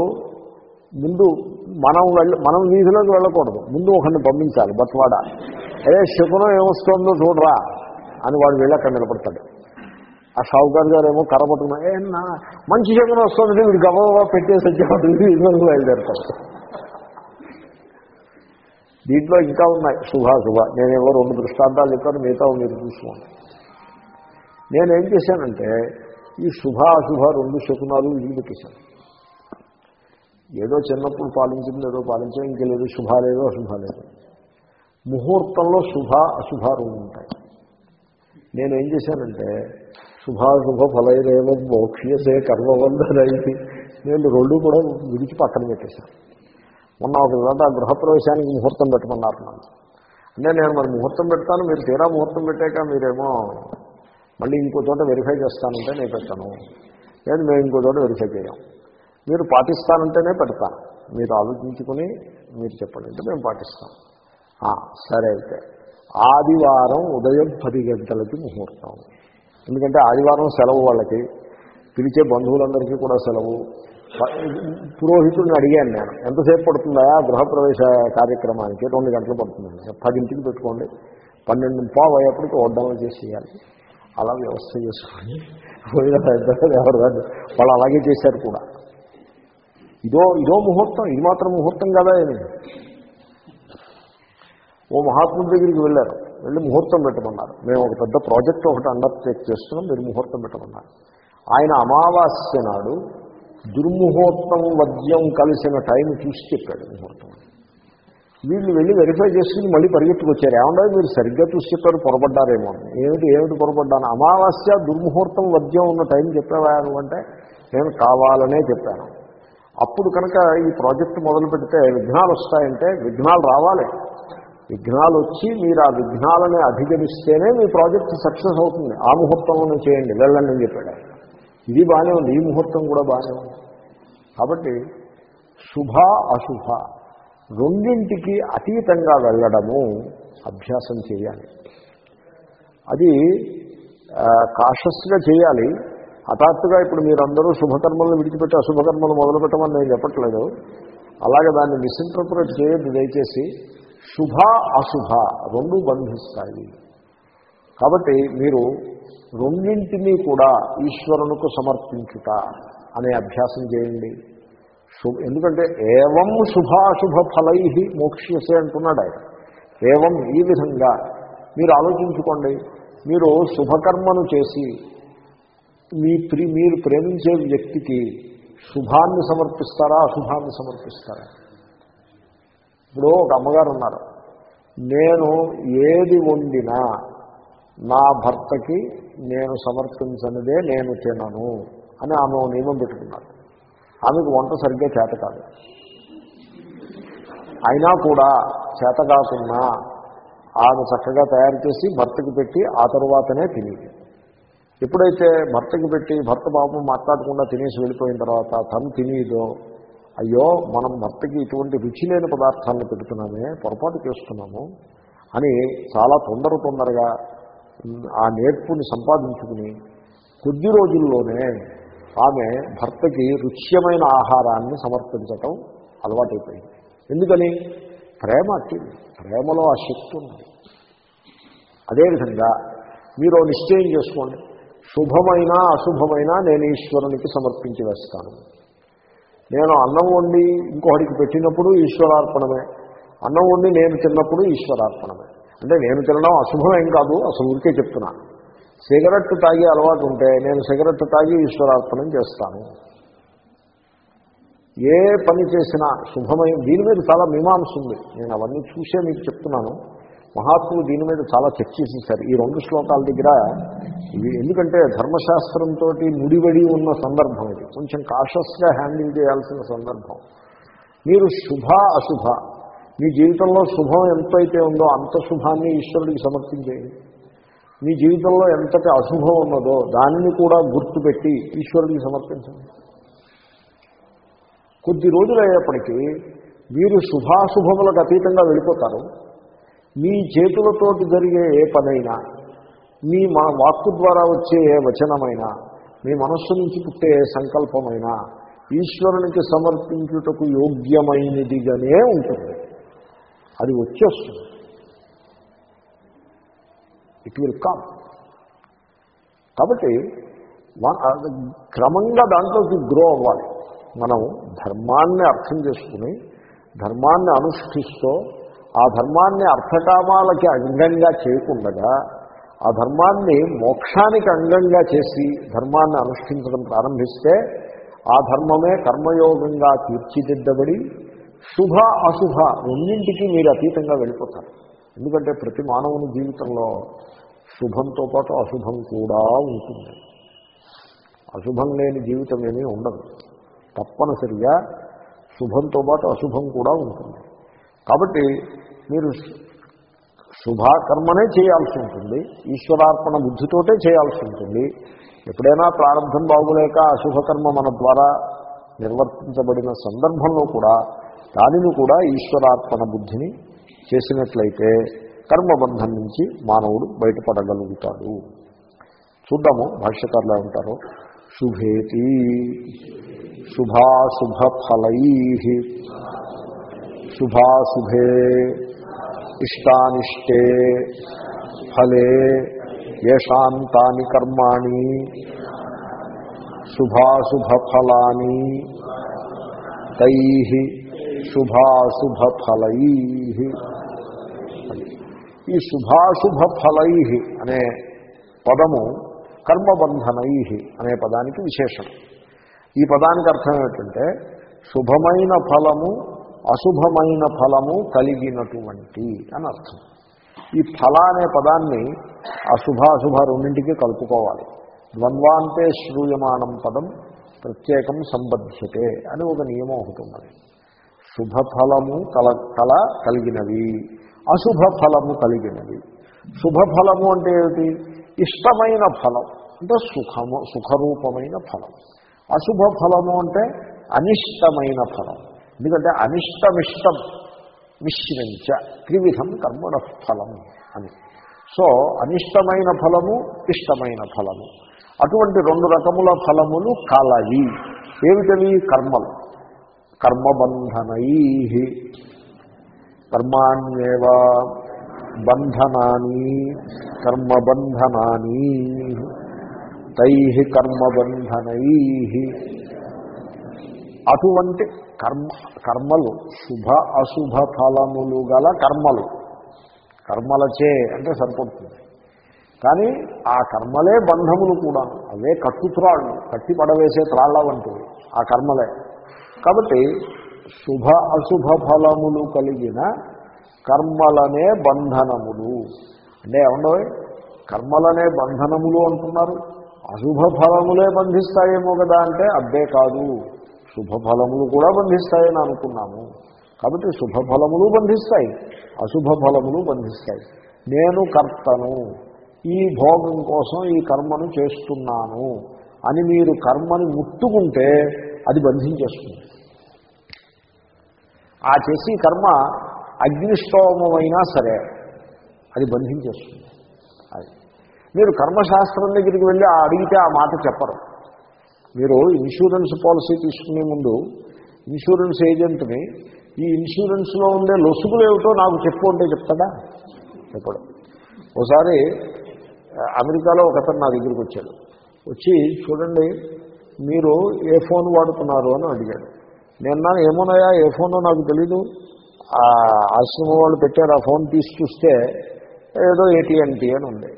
ముందు మనం వెళ్ళ మనం వీధిలోకి వెళ్ళకూడదు. ముందు ఒకరిని పంపించాలి బట్వాడ. అదే శకునం ఏమొస్తుందో చూడరా అని వాడు వెళ్ళి అక్కడ నిలబడతాడు. ఆ షావుకారు గారు ఏమో కరపట్టుకున్నా నా మంచి శకునం వస్తుంది వీడు గబగబా పెట్టేసి వచ్చేవాడు వీధిలోకి బయలుదేరుతాడు దీంట్లో ఇంకా ఉన్నాయి. శుభాశుభ నేనేవో రెండు దృష్టాంతాలు చెప్పాను మిగతా మీరు చూసుకోండి. నేనేం చేశానంటే ఈ శుభాశుభ రెండు శకునాలు ఇల్లు ఏదో చిన్నప్పుడు పాలించింది ఏదో పాలించడం ఇంకా లేదు శుభ లేదో అశుభ లేదు. ముహూర్తంలో శుభ అశుభాలు ఉంటాయి. నేనేం చేశానంటే శుభాశుభ ఫలైరేవ మోక్ష్యసే కర్మబంధనైతి. నేను రెండు కూడా విడిచి పక్కన పెట్టేశాను. మొన్న ఒక చోట గృహప్రవేశానికి ముహూర్తం పెట్టమన్నారు నన్ను. అంటే నేను మరి ముహూర్తం పెడతాను మీరు తీరా ముహూర్తం పెట్టాక మీరేమో మళ్ళీ ఇంకో చోట వెరిఫై చేస్తానంటే నేను పెట్టాను. లేదు మేము ఇంకో చోట వెరిఫై చేయం. మీరు పాటిస్తానంటేనే పెడతాను. మీరు ఆలోచించుకుని మీరు చెప్పండి అంటే మేము పాటిస్తాం. సరే అయితే. ఆదివారం ఉదయం పది గంటలకి ముహూర్తం. ఎందుకంటే ఆదివారం సెలవు వాళ్ళకి పిలిచే బంధువులందరికీ కూడా సెలవు. పురోహితుడిని అడిగాను నేను ఎంతసేపు పడుతుందా గృహప్రవేశ కార్యక్రమానికి? రెండు గంటలు పడుతుందండి పదింటికి పెట్టుకోండి పన్నెండు పావు అయ్యేప్పటికి వడ్డాలు చేసేయాలి. అలా వ్యవస్థ చేసుకుని ఎవరు కాదు వాళ్ళు అలాగే చేశారు కూడా. ఇదో ఇదో ముహూర్తం ఇది మాత్రం ముహూర్తం కదా అని ఓ మహాత్ముడి దగ్గరికి వెళ్ళారు. వెళ్ళి ముహూర్తం పెట్టమన్నారు. మేము ఒక పెద్ద ప్రాజెక్ట్ ఒకటి అండర్టేక్ చేస్తున్నాం మీరు ముహూర్తం పెట్టమన్నారు. ఆయన అమావాస్య నాడు దుర్ముహూర్తం వద్యం కలిసిన టైం చూసి చెప్పాడు ముహూర్తం వీళ్ళు వెళ్ళి వెరిఫై చేసుకుని మళ్ళీ పరిగెత్తుకొచ్చారు. ఏమన్నా మీరు సరిగ్గా చూసి చెప్పారు పొరపడ్డారేమో ఏమిటి ఏమిటి పొరపడ్డాను? అమావాస్య దుర్ముహూర్తం వద్యం ఉన్న టైం చెప్పావా అంటే? నేను కావాలనే చెప్పాను. అప్పుడు కనుక ఈ ప్రాజెక్ట్ మొదలు పెడితే విఘ్నాలు వస్తాయంటే విఘ్నాలు రావాలి. విఘ్నాలు వచ్చి మీరు ఆ విఘ్నాలని అధిగమిస్తేనే మీ ప్రాజెక్ట్ సక్సెస్ అవుతుంది. ఆ ముహూర్తంలోనే చేయండి వెళ్ళండి అని చెప్పాడు ఇది బాగానే ఉంది ఈ ముహూర్తం కూడా బాగానే ఉంది. కాబట్టి శుభ అశుభ రెండింటికి అతీతంగా వెళ్ళడము అభ్యాసం చేయాలి. అది కాషస్గా చేయాలి. హఠాత్తుగా ఇప్పుడు మీరందరూ శుభకర్మలను విడిచిపెట్టి అశుభకర్మలు మొదలు పెట్టమని నేను చెప్పట్లేదు. అలాగే దాన్ని మిస్ఇంటర్ప్రిట్ చేయొద్దు దయచేసి. శుభ అశుభ రెండు బంధిస్తాయి. కాబట్టి మీరు రెండింటినీ కూడా ఈశ్వరునికి సమర్పించుట అనే అభ్యాసం చేయండి. శుభ ఎందుకంటే ఏవం శుభాశుభ ఫలై మోక్ష్యసే అంటున్నాడు ఆయన. ఏవం ఈ విధంగా మీరు ఆలోచించుకోండి. మీరు శుభకర్మను చేసి మీ ప్రి మీరు ప్రేమించే వ్యక్తికి శుభాన్ని సమర్పిస్తారా అశుభాన్ని సమర్పిస్తారా? ఇప్పుడు ఒక అమ్మగారు ఉన్నారు నేను ఏది వండినా నా భర్తకి నేను సమర్పించనిదే నేను తినను అని ఆమె నియమం పెట్టుకున్నారు. ఆమెకు వంట సరిగ్గా చేత కాదు. అయినా కూడా చేత కాకున్నా ఆమె చక్కగా తయారు చేసి భర్తకి పెట్టి ఆ తరువాతనే తినేది. ఎప్పుడైతే భర్తకి పెట్టి భర్త పాపం మాట్లాడకుండా తినేసి వెళ్ళిపోయిన తర్వాత తను తినేదో అయ్యో మనం భర్తకి ఇటువంటి రుచి లేని పదార్థాలను పెడుతున్నామే పొరపాటు చేస్తున్నాము అని చాలా తొందర తొందరగా ఆ నేర్పుని సంపాదించుకుని కొద్ది రోజుల్లోనే ఆమె భర్తకి రుచ్యమైన ఆహారాన్ని సమర్పించటం అలవాటైపోయింది. ఎందుకని? ప్రేమ అట్టింది ప్రేమలో ఆ శక్తి ఉంది అదేవిధంగా మీరు నిశ్చయం చేసుకోండి శుభమైన అశుభమైన నేను ఈశ్వరునికి సమర్పించి వేస్తాను. నేను అన్నం వండి ఇంకొకటికి పెట్టినప్పుడు ఈశ్వరార్పణమే. అన్నం వండి నేను తిన్నప్పుడు ఈశ్వరార్పణమే. అంటే నేను తినడం అశుభమేం కాదు అసలు ఊరికే చెప్తున్నా. సిగరెట్ తాగే అలవాటు ఉంటే నేను సిగరెట్ తాగి ఈశ్వరార్పణం చేస్తాను. ఏ పని చేసినా శుభమైన దీని మీద చాలా మీమాంస ఉంది. నేను అవన్నీ చూసే మీకు చెప్తున్నాను. మహాత్ములు దీని మీద చాలా చర్చించారు ఈ రెండు శ్లోకాల దగ్గర ఇవి ఎందుకంటే ధర్మశాస్త్రంతో ముడివడి ఉన్న సందర్భం ఇది. కొంచెం కాషస్గా హ్యాండిల్ చేయాల్సిన సందర్భం. మీరు శుభ అశుభ. మీ జీవితంలో శుభం ఎంతైతే ఉందో అంత శుభాన్ని ఈశ్వరుడికి సమర్పించేయండి. మీ జీవితంలో ఎంతటి అశుభం ఉన్నదో దానిని కూడా గుర్తుపెట్టి ఈశ్వరుడికి సమర్పించండి. కొద్ది రోజులు అయ్యేప్పటికీ మీరు శుభాశుభములకు అతీతంగా వెళ్ళిపోతారు. మీ చేతులతోటి జరిగే ఏ పనైనా మీ మా వాక్కు ద్వారా వచ్చే ఏ వచనమైనా మీ మనస్సు నుంచి పుట్టే ఏ సంకల్పమైనా ఈశ్వరునికి సమర్పించుటకు యోగ్యమైనదిగానే ఉంటుంది. అది వచ్చేస్తుంది. ఇట్ విల్ కమ్ కాబట్టి క్రమంగా దాంట్లోకి గ్రో అవ్వాలి. మనం ధర్మాన్ని అర్థం చేసుకుని ధర్మాన్ని అనుష్ఠిస్తూ ఆ ధర్మాన్ని అర్థకామాలకి అంగంగా చేయకుండగా ఆ ధర్మాన్ని మోక్షానికి అంగంగా చేసి ధర్మాన్ని అనుష్ఠించడం ప్రారంభిస్తే ఆ ధర్మమే కర్మయోగంగా తీర్చిదిద్దబడి శుభ అశుభ రెండింటికి మీరు అతీతంగా వెళ్ళిపోతారు. ఎందుకంటే ప్రతి మానవుని జీవితంలో శుభంతో పాటు అశుభం కూడా ఉంటుంది. అశుభం లేని జీవితం ఏమీ ఉండదు. తప్పనిసరిగా శుభంతో పాటు అశుభం కూడా ఉంటుంది. కాబట్టి మీరు శుభాకర్మనే చేయాల్సి ఉంటుంది ఈశ్వరార్పణ బుద్ధితోటే చేయాల్సి ఉంటుంది. ఎప్పుడైనా ప్రారంభం బాగులేక అశుభకర్మ మన ద్వారా నిర్వర్తించబడిన సందర్భంలో కూడా దానిని కూడా ఈశ్వరార్పణ బుద్ధిని చేసినట్లయితే కర్మబంధం నుంచి మానవుడు బయటపడగలుగుతాడు. చూద్దాము భాష్యకారులు ఉంటారు శుభేతి శుభాశుభ ఫలై శుభాశుభే ఇష్టానిష్టే ఫలే ఏషాంతాని కర్మాణి శుభాశుభఫలాని తై శుభాశుభఫలై. ఈ శుభాశుభఫలై అనే పదము కర్మబంధనై అనే పదానికి విశేషణం ఈ పదానికి అర్థం ఏమిటంటే శుభమైన ఫలము అశుభమైన ఫలము కలిగినటువంటి అని అర్థం. ఈ ఫల అనే పదాన్ని అశుభాశుభ రెండింటికి కలుపుకోవాలి. ద్వంద్వాంతే శ్రూయమానం పదం ప్రత్యేకం సంబధ్యతే అని ఒక నియమం ఒకటి ఉన్నది. శుభఫలము కల కల కలిగినవి అశుభ ఫలము కలిగినవి. శుభఫలము అంటే ఏమిటి? ఇష్టమైన ఫలం అంటే సుఖము సుఖరూపమైన ఫలం. అశుభ ఫలము అంటే అనిష్టమైన ఫలం. ఎందుకంటే అనిష్టమిష్టం మిశ్రించ త్రివిధం కర్మణ ఫలం అని. సో అనిష్టమైన ఫలము ఇష్టమైన ఫలము. అటువంటి రెండు రకముల ఫలములు కలయి. ఏమిటవి? కర్మలు. కర్మబంధనై. కర్మాణ్యేవ బంధనాన్ని కర్మబంధనాని. తై కర్మబంధనై. అటువంటి కర్మ కర్మలు శుభ అశుభ ఫలములు గల కర్మలు. కర్మలచే అంటే సరిపడుతుంది కానీ ఆ కర్మలే బంధములు కూడా. అవే కట్టుత్రాళ్ళు కట్టి పడవేసే త్రాళ్ళ వంటివి. ఆ కర్మలే. కాబట్టి శుభ అశుభ ఫలములు కలిగిన కర్మలనే బంధనములు. అంటే ఏమన్నా కర్మలనే బంధనములు అంటున్నారు. అశుభ ఫలములే బంధిస్తాయేమో కదా అంటే అబ్బే కాదు. శుభఫలములు కూడా బంధిస్తాయని అనుకున్నాము. కాబట్టి శుభఫలములు బంధిస్తాయి అశుభ ఫలములు బంధిస్తాయి. నేను కర్తను ఈ భోగం కోసం ఈ కర్మను చేస్తున్నాను అని మీరు కర్మని ముట్టుకుంటే అది బంధించేస్తుంది. ఆ చేసి కర్మ అగ్నిష్టోమైనా సరే అది బంధించేస్తుంది. అది. మీరు కర్మశాస్త్రం దగ్గరికి వెళ్ళి ఆ అడిగితే ఆ మాట చెప్పరు. మీరు ఇన్సూరెన్స్ పాలసీ తీసుకునే ముందు ఇన్సూరెన్స్ ఏజెంట్ని ఈ ఇన్సూరెన్స్లో ఉండే లొసుగులు ఏమిటో నాకు చెప్పు అంటే చెప్తాడా? చెప్పడు. ఒకసారి అమెరికాలో ఒకతను నా దగ్గరికి వచ్చాడు. వచ్చి చూడండి మీరు ఏ ఫోన్ వాడుతున్నారు? అని అడిగాడు. నిన్న ఏమోనయా ఏ ఫోనో నాకు తెలీదు. ఆ ఆశ్రమం వాళ్ళు పెట్టారు ఆ ఫోన్ తీసి చూస్తే ఏదో ఏటీఎన్టీ అని ఉంది.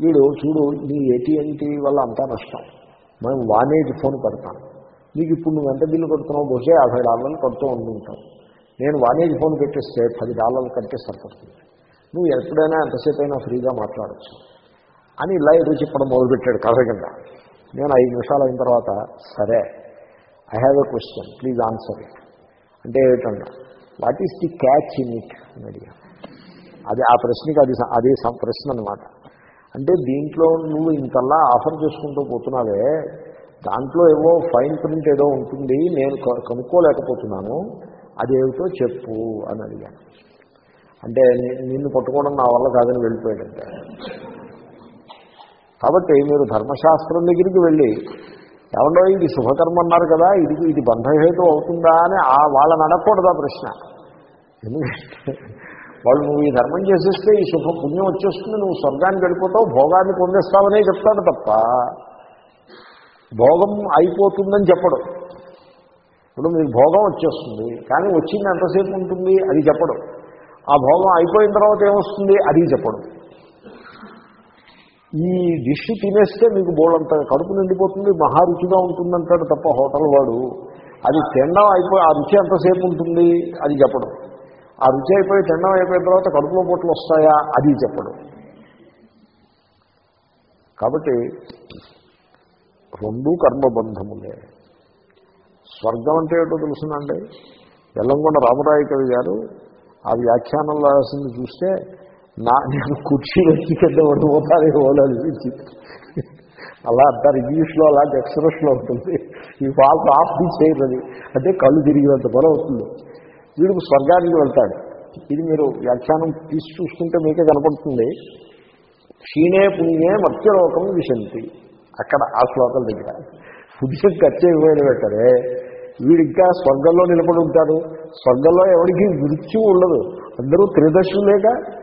వీడు చూడు నీ ఏటీఎన్టీ వల్ల అంతా నష్టం. మనం వానేజ్ ఫోన్ పెడతాను మీకు ఇప్పుడు నువ్వు ఎంత బిల్లు కడుతున్నావు బహుశా యాభై డాలర్లు కడుతూ ఉండుంటావు నేను వానేజ్ ఫోన్ పెట్టిస్తే పది డాలర్లు కడితే సరిపడుతుంది నువ్వు ఎప్పుడైనా ఎంతసేపు అయినా ఫ్రీగా మాట్లాడచ్చు. అని ఇలా ఎదురు చెప్పడం మొదలుపెట్టాడు కథ కింద నేను ఐదు నిమిషాలు అయిన తర్వాత సరే I have a question please answer it అంటే ఏమిటన్నా what is the catch in it అని అడిగాను. అది ఆ ప్రశ్నకి అది అదే అది ప్రశ్న అనమాట అంటే దీంట్లో నువ్వు ఇంతలా ఆఫర్ చేసుకుంటూ పోతున్నావే దాంట్లో ఏవో ఫైన్ ప్రింట్ ఏదో ఉంటుంది నేను కనుక్కోలేకపోతున్నాను అదేమిటో చెప్పు అని అడిగాను. అంటే నిన్ను పట్టుకోవడం నా వల్ల కాదని వెళ్ళిపోయాడంటే. కాబట్టి మీరు ధర్మశాస్త్రం దగ్గరికి వెళ్ళి ఏమండో ఇది శుభకర్మ అన్నారు కదా ఇది ఇది బంధహేతు అవుతుందా అని వాళ్ళని అడగకూడదా ప్రశ్న. ఎందుకంటే వాళ్ళు నువ్వు ఈ ధర్మం చేసేస్తే ఈ శుభ పుణ్యం వచ్చేస్తుంది నువ్వు స్వర్గానికి వెళ్ళిపోతావు భోగాన్ని పొందేస్తావనే చెప్తాడు తప్ప భోగం అయిపోతుందని చెప్పడు. ఇప్పుడు మీకు భోగం వచ్చేస్తుంది కానీ వచ్చింది ఎంతసేపు ఉంటుంది అది చెప్పడు. ఆ భోగం అయిపోయిన తర్వాత ఏమొస్తుంది? అది చెప్పడు. ఈ డిష్ తినేస్తే మీకు బోలంత కడుపు నిండిపోతుంది మహారుచిగా ఉంటుందంటాడు తప్ప హోటల్ వాడు. అది తినడం అయిపోయి ఆ రుచి ఎంతసేపు ఉంటుంది? అది చెప్పడం. ఆ రుచి అయిపోయి తిండం అయిపోయిన తర్వాత కడుపులో పొట్లు వస్తాయా? అది చెప్పడం. కాబట్టి రెండు కర్మబంధములే. స్వర్గం అంటే ఏటో తెలుసునండి? ఎల్లంకొండ రామరాయ కవి గారు ఆ వ్యాఖ్యానం రాసింది చూస్తే నా నేను కుర్చీ వచ్చి కింద పడిపోతానే అనిపించింది అలా అంటారు. ఇంగ్లీష్లో అలాంటి ఎక్స్ప్రెస్లో ఉంటుంది. ఈ ఫాల్స్ ఆఫ్ ది అంటే కళ్ళు తిరిగినంత పని అవుతుంది వీడికి స్వర్గానికి వెళ్తాడు. ఇది మీరు వ్యాఖ్యానం తీసి చూసుకుంటే మీకే కనపడుతుంది. క్షీణే పుణ్యే మత్స్యలోకం విశంతి. అక్కడ ఆ శ్లోకం దగ్గర. పుణ్యం ఖర్చు ఇవ్వని పెట్టరే. వీడింకా స్వర్గంలో నిలబడి ఉంటారు స్వర్గంలో ఎవరికి మృత్యు ఉండదు. అందరూ త్రిదశులేగా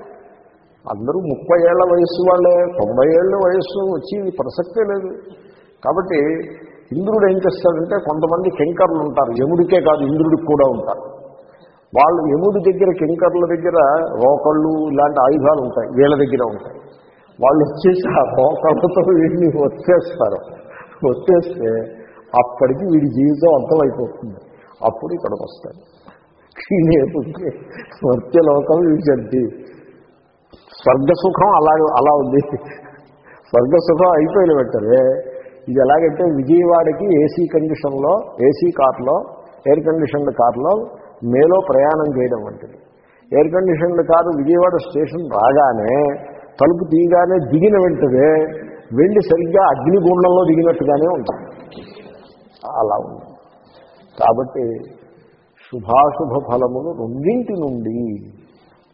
అందరూ ముప్పై ఏళ్ళ వయస్సు వాళ్ళే. తొంభై ఏళ్ళ వయస్సు వచ్చి ప్రసక్తే లేదు. కాబట్టి ఇంద్రుడు ఏం చేస్తాడంటే కొంతమంది కెంకర్లు ఉంటారు. యముడికే కాదు ఇంద్రుడికి కూడా ఉంటారు. వాళ్ళు యముడి దగ్గర కింకర్ల దగ్గర రోకళ్ళు ఇలాంటి ఆయుధాలు ఉంటాయి వీళ్ళ దగ్గర ఉంటాయి. వాళ్ళు వచ్చేసి ఆ రోకళ్ళతో వీడిని వచ్చేస్తారు. వచ్చేస్తే అప్పటికి వీడి జీవితం అర్థమైపోతుంది. అప్పుడు ఇక్కడికి వస్తాడు క్షీణేపుకి స్వర్గలోకం వీడి స్వర్గసుఖం అలా అలా ఉంది. స్వర్గసుఖం అయిపోయిన వెంటనే ఇది ఎలాగంటే విజయవాడకి ఏసీ కండిషన్లో ఏసీ కార్లో ఎయిర్ కండిషన్డ్ కార్లో మేలో ప్రయాణం చేయడం వంటిది. Air conditioned car Vijayawada station రాగానే తలుపు తీయగానే దిగిన వెంటనే వెళ్ళి సరిగ్గా అగ్నిగుండంలో దిగినట్టుగానే ఉంటుంది అలా ఉంది. కాబట్టి శుభాశుభ ఫలములు రెండింటి నుండి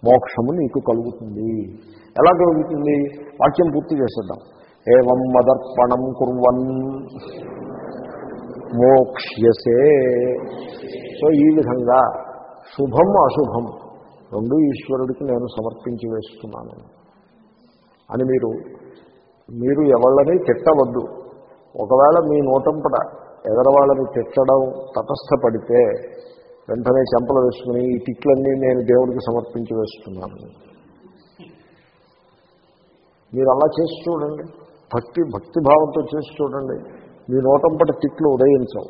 మోక్షము నీకు కలుగుతుంది. ఎలా కలుగుతుంది? వాక్యం పూర్తి చేసేద్దాం. ఏవం మదర్పణం కుర్వన్. మోక్ష్యసే. సో ఈ విధంగా శుభం అశుభం రెండు ఈశ్వరుడికి నేను సమర్పించి వేస్తున్నాను. అని మీరు మీరు ఎవళ్ళని తిట్టవద్దు. ఒకవేళ మీ నోటంపట ఎదరవాళ్ళని తిట్టడం తటస్థపడితే వెంటనే చెంపలు వేసుకుని ఈ తిట్లన్నీ నేను దేవుడికి సమర్పించి వేస్తున్నాను. మీరు అలా చేసి చూడండి. భక్తి భక్తి భావంతో చేసి చూడండి. మీ నోటంపట తిట్లు ఉదయించవు.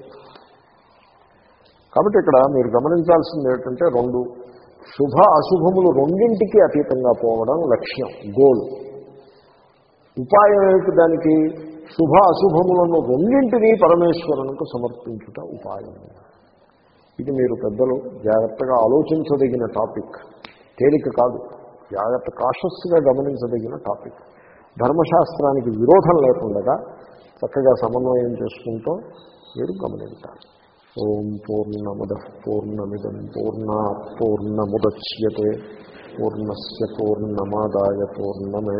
కాబట్టి ఇక్కడ మీరు గమనించాల్సింది ఏంటంటే రెండు శుభ అశుభములు రెండింటికి అతీతంగా పోవడం లక్ష్యం గోల్. ఉపాయం ఏమిటి దానికి? శుభ అశుభములను రెండింటినీ పరమేశ్వరునికి సమర్పించుట ఉపాయం. ఇది మీరు పెద్దలు జాగ్రత్తగా ఆలోచించదగిన టాపిక్. తేలిక కాదు. జాగ్రత్త కాషస్గా గమనించదగిన టాపిక్. ధర్మశాస్త్రానికి విరోధం లేకుండగా చక్కగా సమన్వయం చేసుకుంటూ మీరు గమనించాలి. ఓం పూర్ణమద పూర్ణమిదం పూర్ణ పూర్ణముద్యతే పూర్ణస్ పూర్ణమాదాయ పూర్ణమే